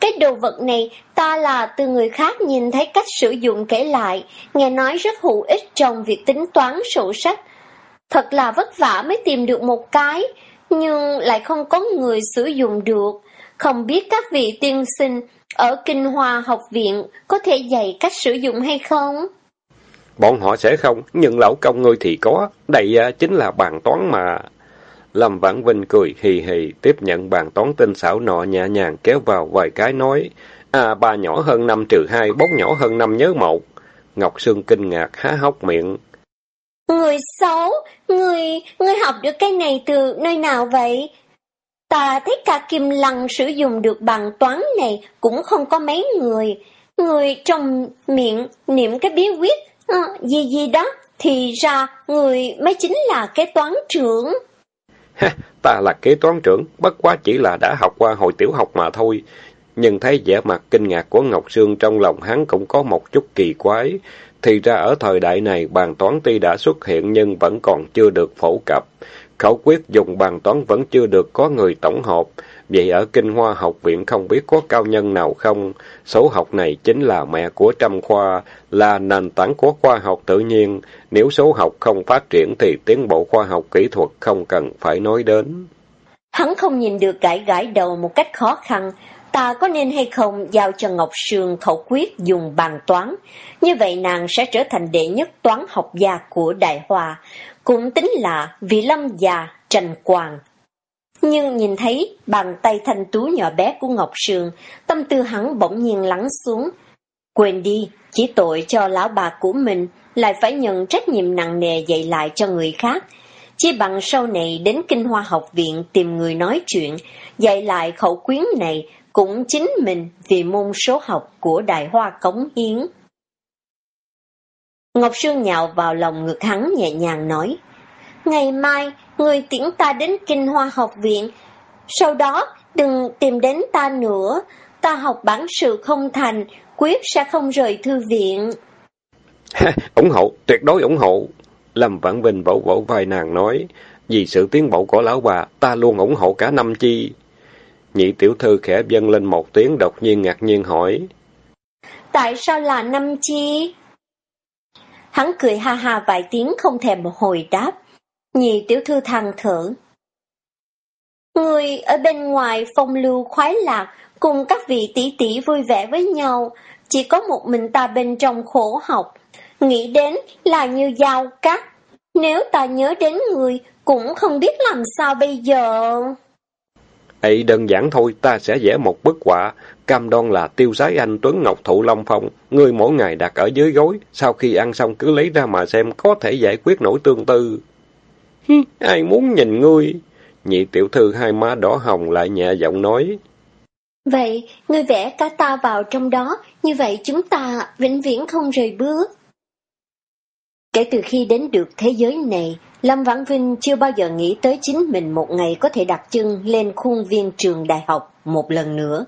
cái đồ vật này ta là từ người khác nhìn thấy cách sử dụng kể lại, nghe nói rất hữu ích trong việc tính toán sổ sách. Thật là vất vả mới tìm được một cái, nhưng lại không có người sử dụng được. Không biết các vị tiên sinh ở Kinh Hoa học viện có thể dạy cách sử dụng hay không? Bọn họ sẽ không, nhưng lão công ngươi thì có. Đây à, chính là bàn toán mà. Lâm Vãn Vinh cười hì hì, tiếp nhận bàn toán tinh xảo nọ nhẹ nhàng kéo vào vài cái nói. À, ba nhỏ hơn năm trừ hai, bốn nhỏ hơn năm nhớ một. Ngọc Sương kinh ngạc, há hốc miệng. Người xấu, người, người học được cái này từ nơi nào vậy? Ta thấy cả Kim Lăng sử dụng được bằng toán này cũng không có mấy người. Người trong miệng niệm cái bí quyết à, gì gì đó, thì ra người mới chính là cái toán trưởng. Ha, ta là kế toán trưởng, bất quá chỉ là đã học qua hồi tiểu học mà thôi. Nhưng thấy vẻ mặt kinh ngạc của Ngọc Sương trong lòng hắn cũng có một chút kỳ quái. Thì ra ở thời đại này bàn toán tuy đã xuất hiện nhưng vẫn còn chưa được phổ cập. Khẩu quyết dùng bàn toán vẫn chưa được có người tổng hợp. Vậy ở Kinh Hoa học viện không biết có cao nhân nào không? Số học này chính là mẹ của trăm khoa, là nền tảng của khoa học tự nhiên. Nếu số học không phát triển thì tiến bộ khoa học kỹ thuật không cần phải nói đến. Hắn không nhìn được gãi gãi đầu một cách khó khăn. Ta có nên hay không giao cho Ngọc Sương khẩu quyết dùng bàn toán? Như vậy nàng sẽ trở thành đệ nhất toán học gia của Đại hòa cũng tính là vị lâm già trần quàng. Nhưng nhìn thấy bàn tay thanh tú nhỏ bé của Ngọc Sương, tâm tư hắn bỗng nhiên lắng xuống. Quên đi, chỉ tội cho lão bà của mình lại phải nhận trách nhiệm nặng nề dạy lại cho người khác. Chỉ bằng sau này đến Kinh Hoa học viện tìm người nói chuyện, dạy lại khẩu quyến này cũng chính mình vì môn số học của Đại Hoa cống hiến. Ngọc Sương nhạo vào lòng ngực hắn nhẹ nhàng nói, Ngày mai, người tiễn ta đến Kinh Hoa học viện, sau đó đừng tìm đến ta nữa, ta học bản sự không thành, quyết sẽ không rời thư viện. ủng hộ, tuyệt đối ủng hộ. Lâm Vãn Vinh vỗ vỗ vai nàng nói, vì sự tiến bộ của lão bà, ta luôn ủng hộ cả năm chi. Nhị tiểu thư khẽ dâng lên một tiếng đột nhiên ngạc nhiên hỏi. Tại sao là năm chi? Hắn cười ha ha vài tiếng không thèm hồi đáp. Nhị tiểu thư than thở. Người ở bên ngoài phong lưu khoái lạc, cùng các vị tỷ tỷ vui vẻ với nhau, chỉ có một mình ta bên trong khổ học. Nghĩ đến là như dao cắt, nếu ta nhớ đến người, cũng không biết làm sao bây giờ. Ấy đơn giản thôi, ta sẽ vẽ một bức họa, cam đoan là tiêu sái anh Tuấn Ngọc Thụ Long Phong, ngươi mỗi ngày đặt ở dưới gối, sau khi ăn xong cứ lấy ra mà xem có thể giải quyết nổi tương tư. Ai muốn nhìn ngươi? Nhị tiểu thư hai má đỏ hồng lại nhẹ giọng nói. Vậy, ngươi vẽ cả ta vào trong đó, như vậy chúng ta vĩnh viễn không rời bước. Kể từ khi đến được thế giới này, Lâm Vãn Vinh chưa bao giờ nghĩ tới chính mình một ngày có thể đặt chân lên khuôn viên trường đại học một lần nữa.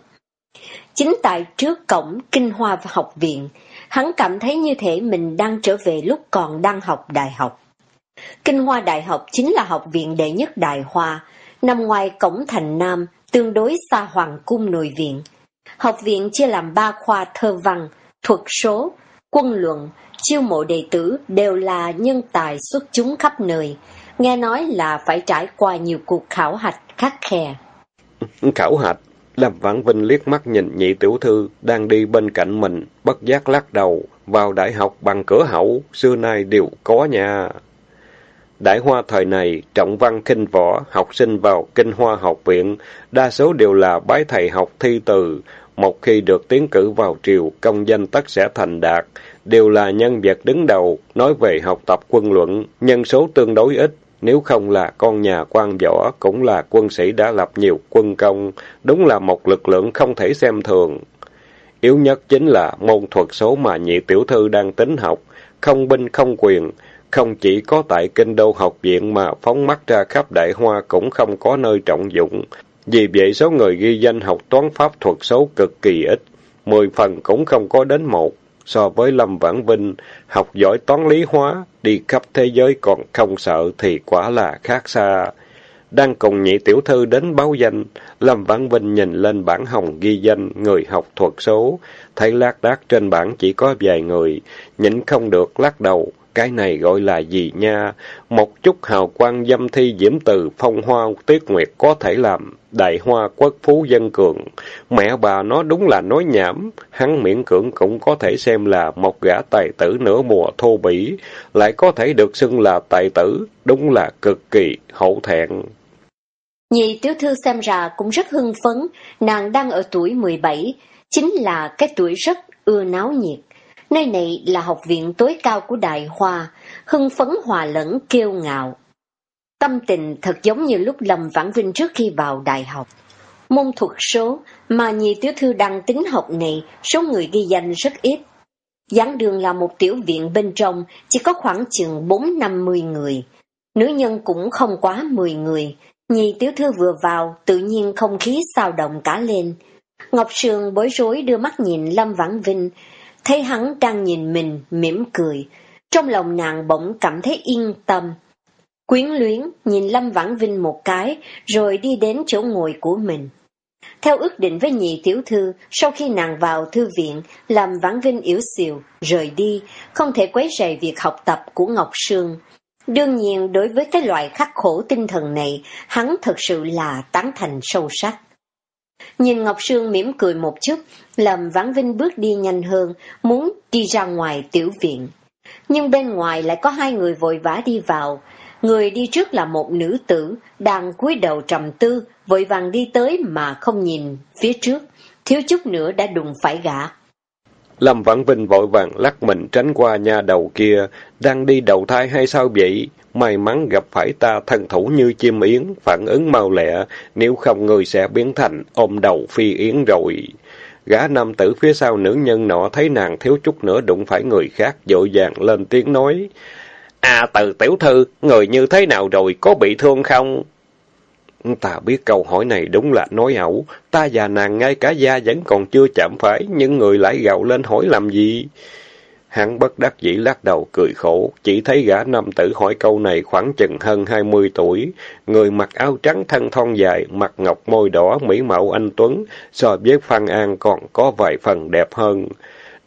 Chính tại trước cổng Kinh Hoa học viện, hắn cảm thấy như thể mình đang trở về lúc còn đang học đại học. Kinh Hoa Đại học chính là học viện đệ nhất Đại Hoa, nằm ngoài cổng thành Nam, tương đối xa Hoàng cung nội viện. Học viện chia làm ba khoa thơ văn, thuật số, quân luận, chiêu mộ đệ tử đều là nhân tài xuất chúng khắp nơi. Nghe nói là phải trải qua nhiều cuộc khảo hạch khắc khe. Khảo hạch? Lâm Vãn Vinh liếc mắt nhìn nhị tiểu thư đang đi bên cạnh mình, bất giác lắc đầu, vào đại học bằng cửa hậu, xưa nay đều có nha. Đại hoa thời này, trọng văn kinh võ, học sinh vào kinh hoa học viện, đa số đều là bái thầy học thi từ. Một khi được tiến cử vào triều, công danh tất sẽ thành đạt, đều là nhân vật đứng đầu, nói về học tập quân luận, nhân số tương đối ít. Nếu không là con nhà quan võ, cũng là quân sĩ đã lập nhiều quân công, đúng là một lực lượng không thể xem thường. Yếu nhất chính là môn thuật số mà nhị tiểu thư đang tính học, không binh không quyền, không chỉ có tại kinh đô học viện mà phóng mắt ra khắp đại hoa cũng không có nơi trọng dụng. Vì vậy số người ghi danh học toán pháp thuật số cực kỳ ít, mười phần cũng không có đến một. So với Lâm Vãn Vinh, học giỏi toán lý hóa, đi khắp thế giới còn không sợ thì quả là khác xa. Đang cùng nhị tiểu thư đến báo danh, Lâm Vãn Vinh nhìn lên bảng hồng ghi danh người học thuật số, thấy lác đác trên bảng chỉ có vài người, nhịn không được lắc đầu, cái này gọi là gì nha? Một chút hào quang dâm thi diễm từ phong hoa tuyết nguyệt có thể làm đại hoa quốc phú dân cường. Mẹ bà nó đúng là nói nhảm, hắn miễn cưỡng cũng có thể xem là một gã tài tử nửa mùa thô bỉ, lại có thể được xưng là tài tử, đúng là cực kỳ hậu thẹn. Nhị tiểu thư xem ra cũng rất hưng phấn, nàng đang ở tuổi 17, chính là cái tuổi rất ưa náo nhiệt. Nơi này là học viện tối cao của Đại Hoa, hưng phấn hòa lẫn kiêu ngạo. Tâm tình thật giống như lúc Lâm Vãn Vinh trước khi vào đại học. Môn thuật số mà nhị tiểu thư đăng tính học này, số người ghi danh rất ít. Giảng đường là một tiểu viện bên trong, chỉ có khoảng chừng 4-50 người. Nữ nhân cũng không quá 10 người. Nhị tiểu thư vừa vào, tự nhiên không khí sao động cả lên. Ngọc Sương bối rối đưa mắt nhìn Lâm Vãn Vinh, thấy hắn đang nhìn mình, mỉm cười. Trong lòng nàng bỗng cảm thấy yên tâm. Quyến luyến nhìn Lâm Vãn Vinh một cái, rồi đi đến chỗ ngồi của mình. Theo ước định với nhị tiểu thư, sau khi nàng vào thư viện, làm Vãn Vinh yếu xìu, rời đi, không thể quấy rầy việc học tập của Ngọc Sương. Đương nhiên, đối với cái loại khắc khổ tinh thần này, hắn thật sự là tán thành sâu sắc. Nhìn Ngọc Sương mỉm cười một chút, Lâm Vãn Vinh bước đi nhanh hơn, muốn đi ra ngoài tiểu viện. Nhưng bên ngoài lại có hai người vội vã đi vào. Người đi trước là một nữ tử, đang cúi đầu trầm tư, vội vàng đi tới mà không nhìn phía trước, thiếu chút nữa đã đụng phải gã. Lâm Vãn Vinh vội vàng lắc mình tránh qua nhà đầu kia, đang đi đầu thai hay sao vậy? May mắn gặp phải ta thân thủ như chim yến, phản ứng mau lẹ, nếu không người sẽ biến thành ôm đầu phi yến rồi. Gã nam tử phía sau nữ nhân nọ thấy nàng thiếu chút nữa đụng phải người khác, dội vàng lên tiếng nói. À từ tiểu thư, người như thế nào rồi, có bị thương không? Ta biết câu hỏi này đúng là nói ẩu, ta và nàng ngay cả da vẫn còn chưa chạm phải, nhưng người lại gào lên hỏi làm gì? Hắn bất đắc dĩ lắc đầu cười khổ, chỉ thấy gã nam tử hỏi câu này khoảng chừng hơn hai mươi tuổi, người mặc áo trắng thân thon dài, mặt ngọc môi đỏ, mỹ mạo anh Tuấn, so với Phan An còn có vài phần đẹp hơn.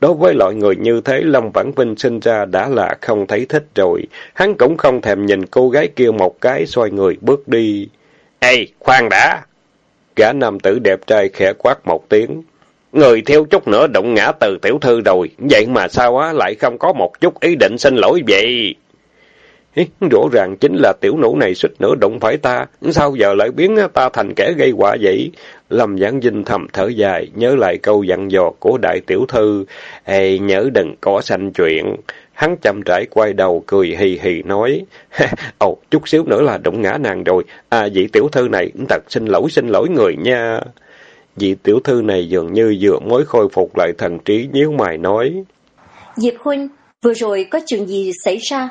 Đối với loại người như thế, Lâm Vãn Vinh sinh ra đã là không thấy thích rồi, hắn cũng không thèm nhìn cô gái kia một cái, xoay người bước đi. Ê, khoan đã! Gã nam tử đẹp trai khẽ quát một tiếng. Người theo chút nữa động ngã từ tiểu thư rồi, vậy mà sao á lại không có một chút ý định xin lỗi vậy? Rõ ràng chính là tiểu nữ này suýt nữa đụng phải ta, sao giờ lại biến ta thành kẻ gây họa vậy? Lâm Giảng Dinh thầm thở dài, nhớ lại câu dặn dò của đại tiểu thư, Ê, nhớ đừng có sanh chuyện. Hắn chậm rãi quay đầu cười hì hì nói, Ồ, chút xíu nữa là đụng ngã nàng rồi, à vị tiểu thư này thật xin lỗi xin lỗi người nha. Vị tiểu thư này dường như vừa mới khôi phục lại thần trí nhíu mày nói. Diệp Huynh, vừa rồi có chuyện gì xảy ra?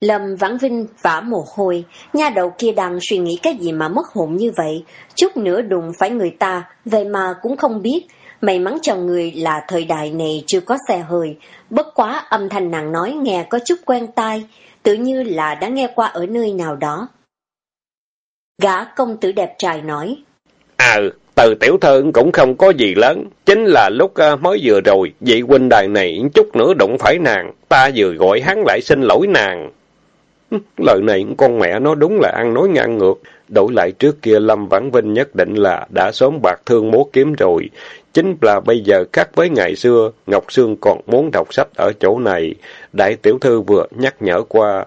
Lâm Vãn Vinh vả mồ hôi, nha đầu kia đang suy nghĩ cái gì mà mất hồn như vậy, chút nữa đụng phải người ta, vậy mà cũng không biết. May mắn cho người là thời đại này chưa có xe hơi, bất quá âm thanh nàng nói nghe có chút quen tai, tự như là đã nghe qua ở nơi nào đó. Gã công tử đẹp trai nói. À, từ tiểu thư cũng không có gì lớn, chính là lúc à, mới vừa rồi, vị huynh đài này chút nữa đụng phải nàng, ta vừa gọi hắn lại xin lỗi nàng. Lời này con mẹ nó đúng là ăn nói ngang ngược. Đổi lại trước kia Lâm Vãn Vinh nhất định là đã sớm bạc thương múa kiếm rồi. Chính là bây giờ khác với ngày xưa, Ngọc Sương còn muốn đọc sách ở chỗ này. Đại tiểu thư vừa nhắc nhở qua,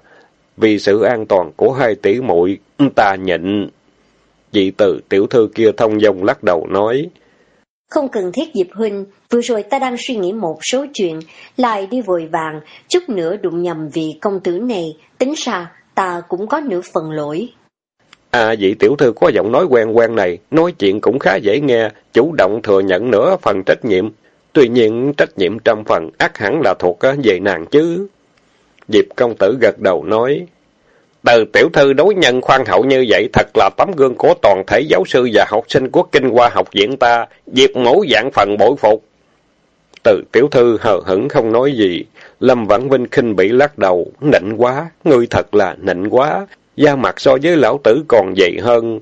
vì sự an toàn của hai tỷ muội ta nhịn. Dị từ tiểu thư kia thông dong lắc đầu nói. Không cần thiết Diệp Huynh, vừa rồi ta đang suy nghĩ một số chuyện, lại đi vội vàng, chút nữa đụng nhầm vì công tử này, tính ra ta cũng có nửa phần lỗi. À vị tiểu thư có giọng nói quen quen này, nói chuyện cũng khá dễ nghe, chủ động thừa nhận nữa phần trách nhiệm. Tuy nhiên trách nhiệm trăm phần ác hẳn là thuộc về nàng chứ. Diệp công tử gật đầu nói, từ tiểu thư đối nhân khoan hậu như vậy thật là tấm gương của toàn thể giáo sư và học sinh của kinh hoa học viện ta, Diệp mẫu dạng phần bội phục. Từ tiểu thư hờ hững không nói gì, Lâm Vãn Vinh khinh bị lắc đầu, nịnh quá, ngươi thật là nịnh quá, da mặt so với lão tử còn dày hơn.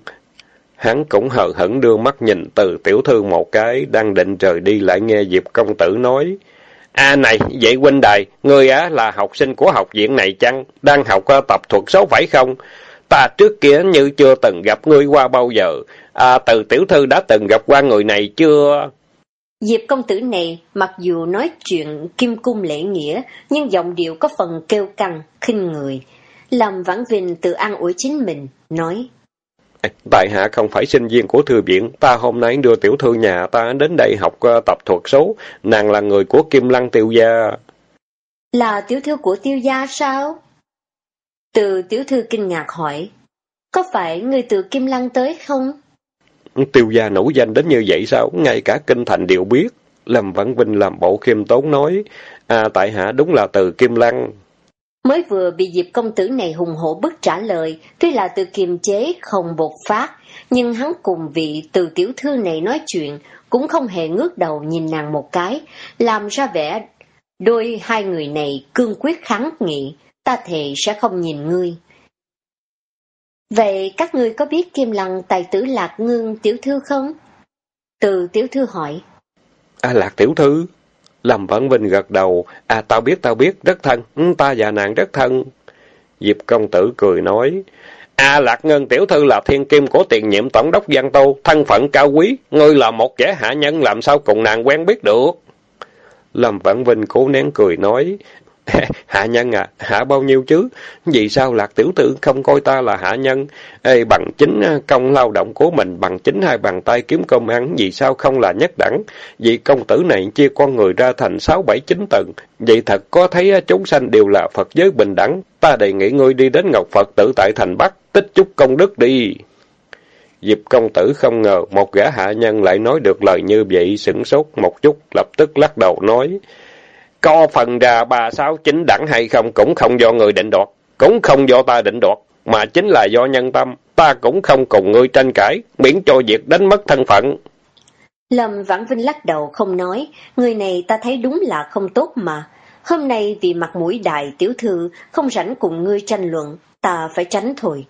Hắn cũng hờ hững đưa mắt nhìn từ tiểu thư một cái, đang định rời đi lại nghe Diệp công tử nói. À này, vậy huynh đài, ngươi á là học sinh của học viện này chăng? Đang học uh, tập thuật số phải không? Ta trước kia như chưa từng gặp ngươi qua bao giờ. À, từ tiểu thư đã từng gặp qua người này chưa? Diệp công tử này, mặc dù nói chuyện kim cung lễ nghĩa, nhưng giọng điệu có phần kêu căng, khinh người. Lâm Vãn Vinh tự an ủi chính mình, nói. Tại hạ không phải sinh viên của thư viện, ta hôm nay đưa tiểu thư nhà ta đến đây học uh, tập thuật số, nàng là người của Kim Lăng Tiêu Gia. Là tiểu thư của Tiêu Gia sao? Từ tiểu thư kinh ngạc hỏi, có phải người từ Kim Lăng tới không? Tiêu Gia nổi danh đến như vậy sao? Ngay cả kinh thành đều biết. Lâm Vãn Vinh làm bộ khiêm tốn nói, à tại hạ đúng là từ Kim Lăng. Mới vừa bị Diệp công tử này hùng hổ bức trả lời, tuy là từ kiềm chế không bột phát, nhưng hắn cùng vị từ tiểu thư này nói chuyện, cũng không hề ngước đầu nhìn nàng một cái, làm ra vẻ đôi hai người này cương quyết kháng nghị, ta thề sẽ không nhìn ngươi. Vậy các ngươi có biết Kim Lăng tài tử Lạc Ngương tiểu thư không? Từ tiểu thư hỏi. À Lạc tiểu thư? Lâm Vãn Vinh gật đầu, à tao biết tao biết, rất thân, ừ, ta và nàng rất thân. Diệp công tử cười nói, à Lạc Ngân tiểu thư là thiên kim của tiền nhiệm tổng đốc Giang Tô, thân phận cao quý, ngươi là một kẻ hạ nhân làm sao cùng nàng quen biết được. Lâm Vãn Vinh cố nén cười nói, hạ nhân à, hạ bao nhiêu chứ? Vì sao lạc tiểu tử không coi ta là hạ nhân? Ê, bằng chính à, công lao động của mình, bằng chính hai bàn tay kiếm công ăn, vì sao không là nhất đẳng? Vì công tử này chia con người ra thành sáu bảy chín tầng, vậy thật có thấy à, chúng sanh đều là Phật giới bình đẳng. Ta đề nghị ngươi đi đến Ngọc Phật tử tại thành Bắc, tích chút công đức đi. Diệp công tử không ngờ một gã hạ nhân lại nói được lời như vậy, sửng sốt một chút, lập tức lắc đầu nói. Có phần ra ba sáu chính đẳng hay không cũng không do người định đoạt, cũng không do ta định đoạt, mà chính là do nhân tâm. Ta cũng không cùng ngươi tranh cãi, miễn cho việc đánh mất thân phận. Lâm Vãn Vinh lắc đầu không nói, người này ta thấy đúng là không tốt mà. Hôm nay vì mặt mũi đại tiểu thư không rảnh cùng ngươi tranh luận, ta phải tránh thôi.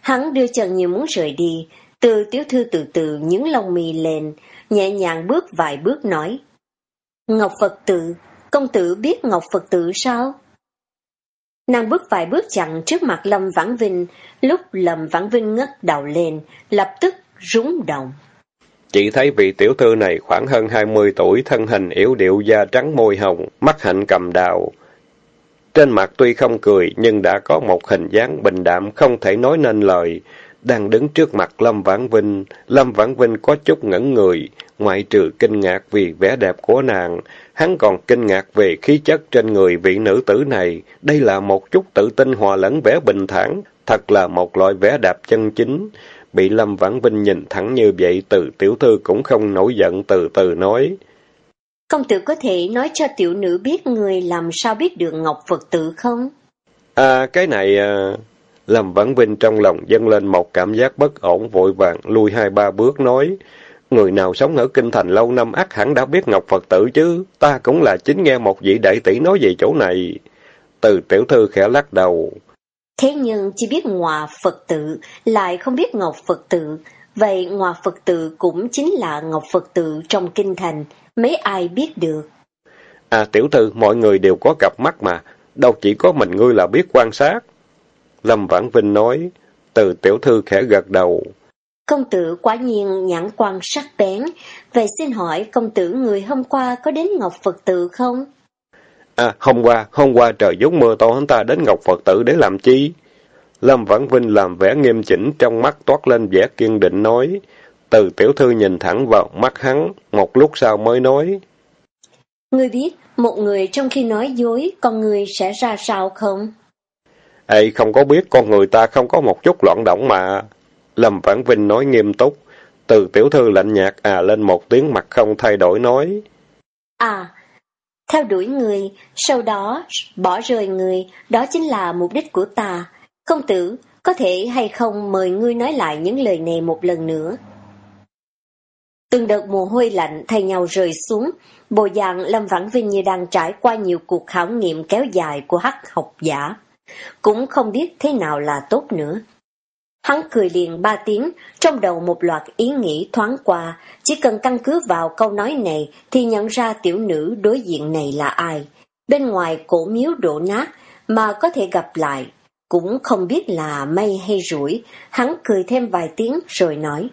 Hắn đưa chân như muốn rời đi, từ tiểu thư từ từ nhướng lông mì lên, nhẹ nhàng bước vài bước nói. Ngọc Phật tử, công tử biết Ngọc Phật tử sao? Nàng bước vài bước chặn trước mặt Lâm Vãn Vinh, lúc Lâm Vãn Vinh ngất đầu lên, lập tức rúng động. Chị thấy vị tiểu thư này khoảng hơn 20 tuổi, thân hình yếu điệu da trắng môi hồng, mắt hạnh cầm đào. Trên mặt tuy không cười, nhưng đã có một hình dáng bình đạm không thể nói nên lời. Đang đứng trước mặt Lâm Vãn Vinh, Lâm Vãn Vinh có chút ngẩn người, ngoại trừ kinh ngạc vì vẻ đẹp của nàng, hắn còn kinh ngạc về khí chất trên người vị nữ tử này. Đây là một chút tự tin hòa lẫn vẻ bình thản, thật là một loại vẻ đẹp chân chính. Bị Lâm Vãn Vinh nhìn thẳng như vậy, từ tiểu thư cũng không nổi giận từ từ nói. Công tử có thể nói cho tiểu nữ biết người làm sao biết được Ngọc Phật tử không? À, cái này... À... Lâm Vãn Vinh trong lòng dâng lên một cảm giác bất ổn vội vàng lui hai ba bước nói. Người nào sống ở Kinh Thành lâu năm ắt hẳn đã biết Ngọc Phật tử chứ. Ta cũng là chính nghe một vị đại tỷ nói về chỗ này. Từ tiểu thư khẽ lắc đầu. Thế nhưng chỉ biết ngọa Phật tử, lại không biết Ngọc Phật tử. Vậy ngọa Phật tử cũng chính là Ngọc Phật tử trong Kinh Thành. Mấy ai biết được? À tiểu thư, mọi người đều có cặp mắt mà. Đâu chỉ có mình ngươi là biết quan sát. Lâm Vãn Vinh nói. Từ tiểu thư khẽ gật đầu. Công tử quả nhiên nhãn quan sắc bén. Vậy xin hỏi công tử người hôm qua có đến Ngọc Phật tự không? À, hôm qua, hôm qua trời giống mưa to hắn ta đến Ngọc Phật tử để làm chi? Lâm Vãn Vinh làm vẻ nghiêm chỉnh trong mắt toát lên vẻ kiên định nói. Từ tiểu thư nhìn thẳng vào mắt hắn, một lúc sau mới nói. Ngươi biết, một người trong khi nói dối, con người sẽ ra sao không? Ê, không có biết, con người ta không có một chút loạn động mà. Lâm Vãn Vinh nói nghiêm túc. Từ tiểu thư lạnh nhạt à lên một tiếng mặt không thay đổi nói. À, theo đuổi người, sau đó bỏ rơi người, đó chính là mục đích của ta. Công tử, có thể hay không mời ngươi nói lại những lời này một lần nữa? Từng đợt mồ hôi lạnh thay nhau rơi xuống, bộ dạng Lâm Vãn Vinh như đang trải qua nhiều cuộc khảo nghiệm kéo dài của hắc học giả. Cũng không biết thế nào là tốt nữa. Hắn cười liền ba tiếng, trong đầu một loạt ý nghĩ thoáng qua, chỉ cần căn cứ vào câu nói này thì nhận ra tiểu nữ đối diện này là ai. Bên ngoài cổ miếu đổ nát mà có thể gặp lại, cũng không biết là may hay rủi, hắn cười thêm vài tiếng rồi nói.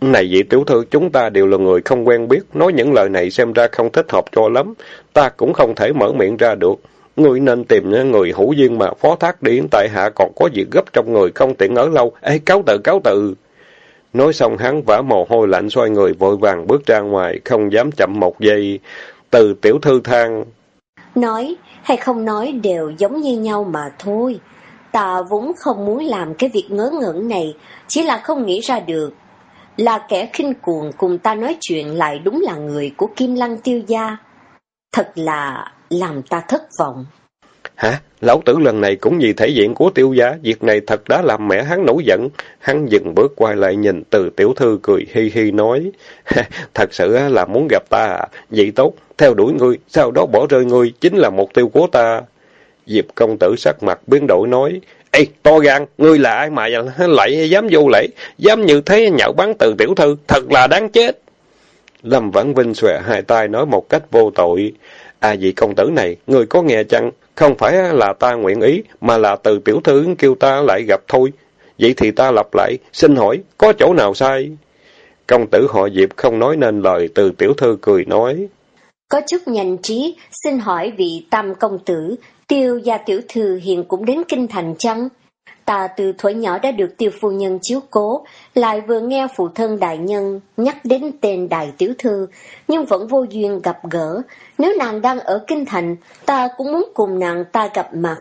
Này vị tiểu thư, chúng ta đều là người không quen biết, nói những lời này xem ra không thích hợp cho lắm, ta cũng không thể mở miệng ra được ngươi nên tìm người hữu duyên mà phó thác đi, tại hạ còn có việc gấp trong người không tiện ở lâu. Ê, cáo tự, cáo tự. Nói xong hắn vả mồ hôi lạnh xoay người vội vàng bước ra ngoài, không dám chậm một giây. Từ tiểu thư thang. Nói hay không nói đều giống như nhau mà thôi. Ta vốn không muốn làm cái việc ngớ ngẩn này, chỉ là không nghĩ ra được. Là kẻ khinh cuồng cùng ta nói chuyện lại đúng là người của Kim Lăng Tiêu Gia. Thật là làm ta thất vọng. Hả? Lão tử lần này cũng vì thể diện của tiêu gia, việc này thật đã làm mẹ hắn nổi giận. Hắn dừng bước quay lại nhìn từ tiểu thư cười hi hi nói, thật sự là muốn gặp ta à? Vậy tốt, theo đuổi ngươi, sau đó bỏ rơi ngươi, chính là mục tiêu của ta. Diệp công tử sắc mặt biến đổi nói, Ê, to gan, ngươi là ai mà lại dám vô lễ, dám như thế nhạo bắn từ tiểu thư, thật là đáng chết. Lâm Vãn Vinh xòe hai tay nói một cách vô tội, À vị công tử này, người có nghe chăng? Không phải là ta nguyện ý, mà là từ tiểu thư kêu ta lại gặp thôi. Vậy thì ta lặp lại, xin hỏi, có chỗ nào sai? Công tử họ Diệp không nói nên lời, từ tiểu thư cười nói. Có chút nhanh trí, xin hỏi vị tam công tử, tiêu gia tiểu thư hiện cũng đến kinh thành chăng? Ta từ thuở nhỏ đã được tiêu phu nhân chiếu cố, lại vừa nghe phụ thân đại nhân nhắc đến tên đại tiểu thư, nhưng vẫn vô duyên gặp gỡ. Nếu nàng đang ở kinh thành, ta cũng muốn cùng nàng ta gặp mặt.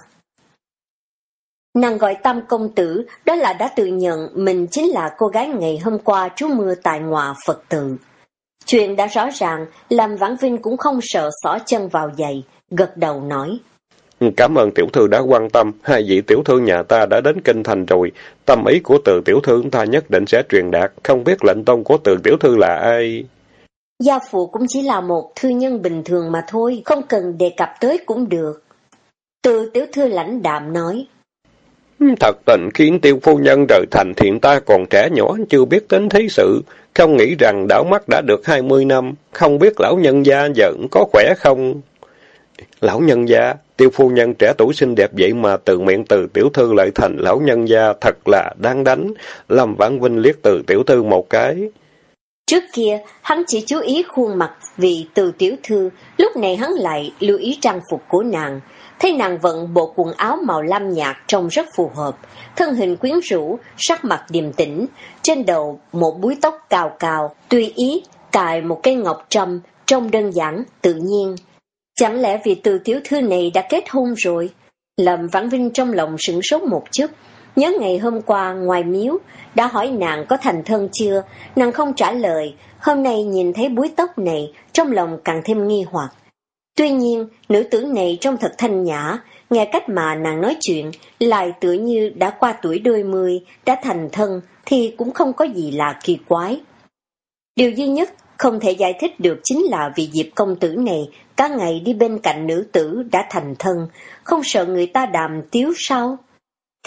Nàng gọi tam công tử, đó là đã tự nhận mình chính là cô gái ngày hôm qua trú mưa tại ngọa Phật tự. Chuyện đã rõ ràng, làm Vãn Vinh cũng không sợ xỏ chân vào giày, gật đầu nói. Cảm ơn tiểu thư đã quan tâm, hai vị tiểu thư nhà ta đã đến kinh thành rồi. Tâm ý của từ tiểu thư ta nhất định sẽ truyền đạt, không biết lệnh tôn của từ tiểu thư là ai. Gia phụ cũng chỉ là một thư nhân bình thường mà thôi, không cần đề cập tới cũng được. Từ tiểu thư lãnh đạm nói. Thật tình khiến tiêu phu nhân rời thành thiện ta còn trẻ nhỏ chưa biết tính thế sự, không nghĩ rằng đảo mắt đã được hai mươi năm, không biết lão nhân gia giận có khỏe không? Lão nhân gia, tiêu phu nhân trẻ tuổi xinh đẹp vậy mà từ miệng từ tiểu thư lại thành lão nhân gia thật là đáng đánh. Lâm Vãn Vinh liếc từ tiểu thư một cái. Trước kia, hắn chỉ chú ý khuôn mặt vì từ tiểu thư, lúc này hắn lại lưu ý trang phục của nàng. Thấy nàng vận bộ quần áo màu lam nhạt trông rất phù hợp, thân hình quyến rũ, sắc mặt điềm tĩnh, trên đầu một búi tóc cào cào, tùy ý, cài một cây ngọc trầm trông đơn giản, tự nhiên. Chẳng lẽ vì từ tiểu thư này đã kết hôn rồi? Lâm Vãn Vinh trong lòng sửng sốt một chút. Nhớ ngày hôm qua ngoài miếu, đã hỏi nàng có thành thân chưa, nàng không trả lời. Hôm nay nhìn thấy búi tóc này, trong lòng càng thêm nghi hoặc. Tuy nhiên, nữ tử này trông thật thanh nhã, nghe cách mà nàng nói chuyện, lại tựa như đã qua tuổi đôi mươi, đã thành thân, thì cũng không có gì là kỳ quái. Điều duy nhất không thể giải thích được chính là vì Diệp công tử này cả ngày đi bên cạnh nữ tử đã thành thân, không sợ người ta đàm tiếu sao?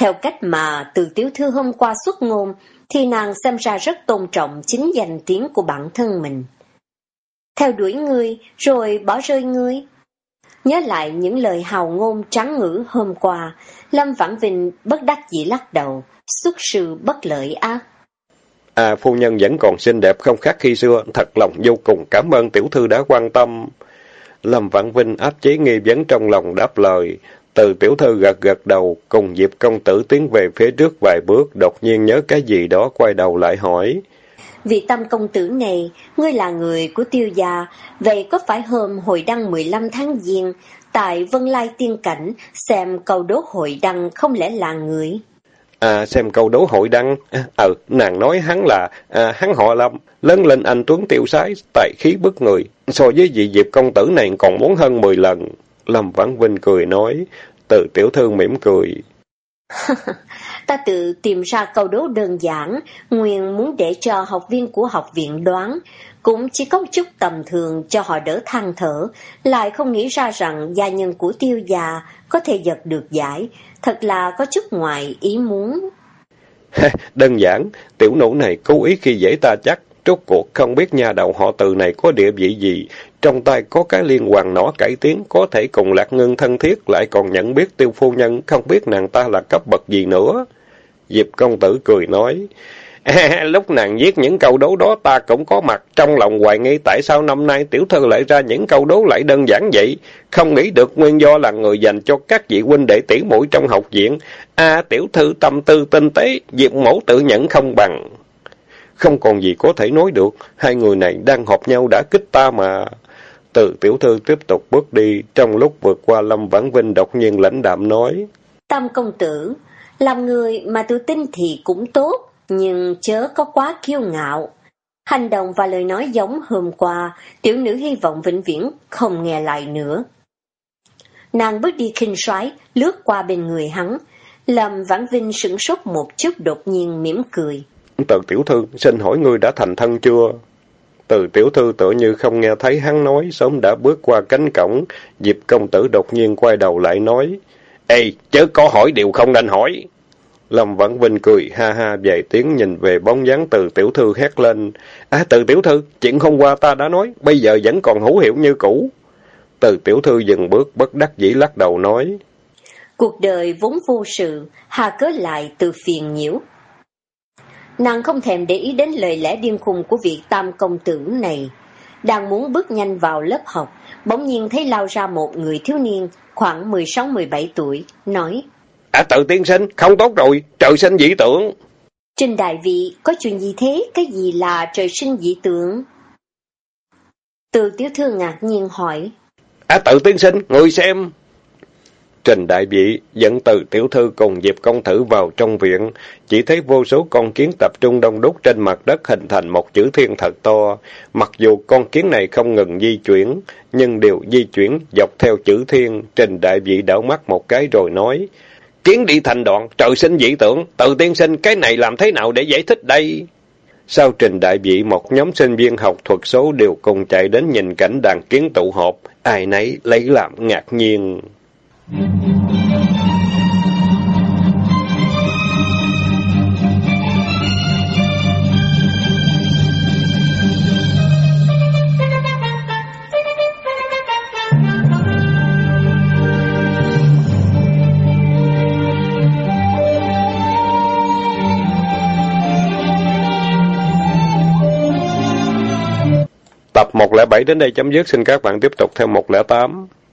Theo cách mà từ tiểu thư hôm qua xuất ngôn, thì nàng xem ra rất tôn trọng chính danh tiếng của bản thân mình. Theo đuổi ngươi, rồi bỏ rơi ngươi. Nhớ lại những lời hào ngôn trắng ngữ hôm qua, Lâm Vãn Vinh bất đắc dĩ lắc đầu, xuất sự bất lợi ác. À, phu nhân vẫn còn xinh đẹp không khác khi xưa, thật lòng vô cùng cảm ơn tiểu thư đã quan tâm. Lâm Vạn Vinh áp chế nghi vấn trong lòng đáp lời. Từ tiểu thư gật gật đầu, cùng Diệp công tử tiến về phía trước vài bước, đột nhiên nhớ cái gì đó quay đầu lại hỏi. Vị tâm công tử này, ngươi là người của tiêu gia, vậy có phải hôm hội đăng 15 tháng Giêng, tại Vân Lai Tiên Cảnh, xem cầu đố hội đăng không lẽ là người? À, xem câu đấu hội đăng, à, ờ, nàng nói hắn là, à, hắn họ Lâm, lớn lên anh Tuấn tiêu sái, tài khí bức người, so với vị diệp công tử này còn muốn hơn 10 lần. Lâm Vãn Vinh cười nói, từ tiểu thư mỉm cười. Ta tự tìm ra câu đố đơn giản, nguyên muốn để cho học viên của học viện đoán, cũng chỉ có chút tầm thường cho họ đỡ than thở, lại không nghĩ ra rằng gia nhân của tiêu già có thể giật được giải, thật là có chút ngoài ý muốn. Đơn giản, tiểu nữ này cố ý khi dễ ta chắc, rốt cuộc không biết nhà đầu họ từ này có địa vị gì, trong tay có cái liên hoàng nỏ cải tiến, có thể cùng lạc ngưng thân thiết, lại còn nhận biết tiêu phu nhân, không biết nàng ta là cấp bậc gì nữa. Diệp công tử cười nói, lúc nàng viết những câu đố đó ta cũng có mặt trong lòng hoài nghi tại sao năm nay tiểu thư lại ra những câu đố lại đơn giản vậy. Không nghĩ được nguyên do là người dành cho các vị huynh đệ tỷ mũi trong học viện. a tiểu thư tâm tư tinh tế, Diệp mẫu tự nhận không bằng. Không còn gì có thể nói được, hai người này đang họp nhau đã kích ta mà. Từ tiểu thư tiếp tục bước đi, trong lúc vượt qua Lâm Vãn Vinh đột nhiên lãnh đạm nói. Tam công tử, làm người mà tự tin thì cũng tốt nhưng chớ có quá kiêu ngạo. Hành động và lời nói giống hôm qua, tiểu nữ hy vọng vĩnh viễn không nghe lại nữa. Nàng bước đi khinh soái lướt qua bên người hắn, làm Vãn Vinh sửng sốt một chút đột nhiên mỉm cười. Từ tiểu thư, xin hỏi ngươi đã thành thân chưa? Từ tiểu thư tựa như không nghe thấy hắn nói, sớm đã bước qua cánh cổng, Diệp công tử đột nhiên quay đầu lại nói, Ê, chớ có hỏi điều không nên hỏi. Lâm Vãn Vinh cười ha ha vài tiếng nhìn về bóng dáng từ tiểu thư hét lên. À từ tiểu thư, chuyện hôm qua ta đã nói, bây giờ vẫn còn hữu hiệu như cũ. Từ tiểu thư dừng bước bất đắc dĩ lắc đầu nói. Cuộc đời vốn vô sự, hà cớ lại từ phiền nhiễu. Nàng không thèm để ý đến lời lẽ điên khùng của vị tam công tử này đang muốn bước nhanh vào lớp học, bỗng nhiên thấy lao ra một người thiếu niên khoảng 16-17 tuổi, nói À tự tiên sinh, không tốt rồi, trời sinh dĩ tưởng. Trình đại vị, có chuyện gì thế? Cái gì là trời sinh dị tưởng? Từ tiểu thư ngạc nhiên hỏi. À tự tiên sinh, người xem. Trình đại vị dẫn từ tiểu thư cùng Diệp công tử vào trong viện, chỉ thấy vô số con kiến tập trung đông đúc trên mặt đất hình thành một chữ thiên thật to. Mặc dù con kiến này không ngừng di chuyển, nhưng đều di chuyển dọc theo chữ thiên. Trình đại vị đảo mắt một cái rồi nói, kiến đi thành đoạn, trời sinh dị tưởng, tự tiên sinh cái này làm thế nào để giải thích đây? Sau trình đại vị, một nhóm sinh viên học thuật số đều cùng chạy đến nhìn cảnh đàn kiến tụ họp, ai nấy lấy làm ngạc nhiên. Tập 107 đến đây chấm dứt. Xin các bạn tiếp tục theo 108.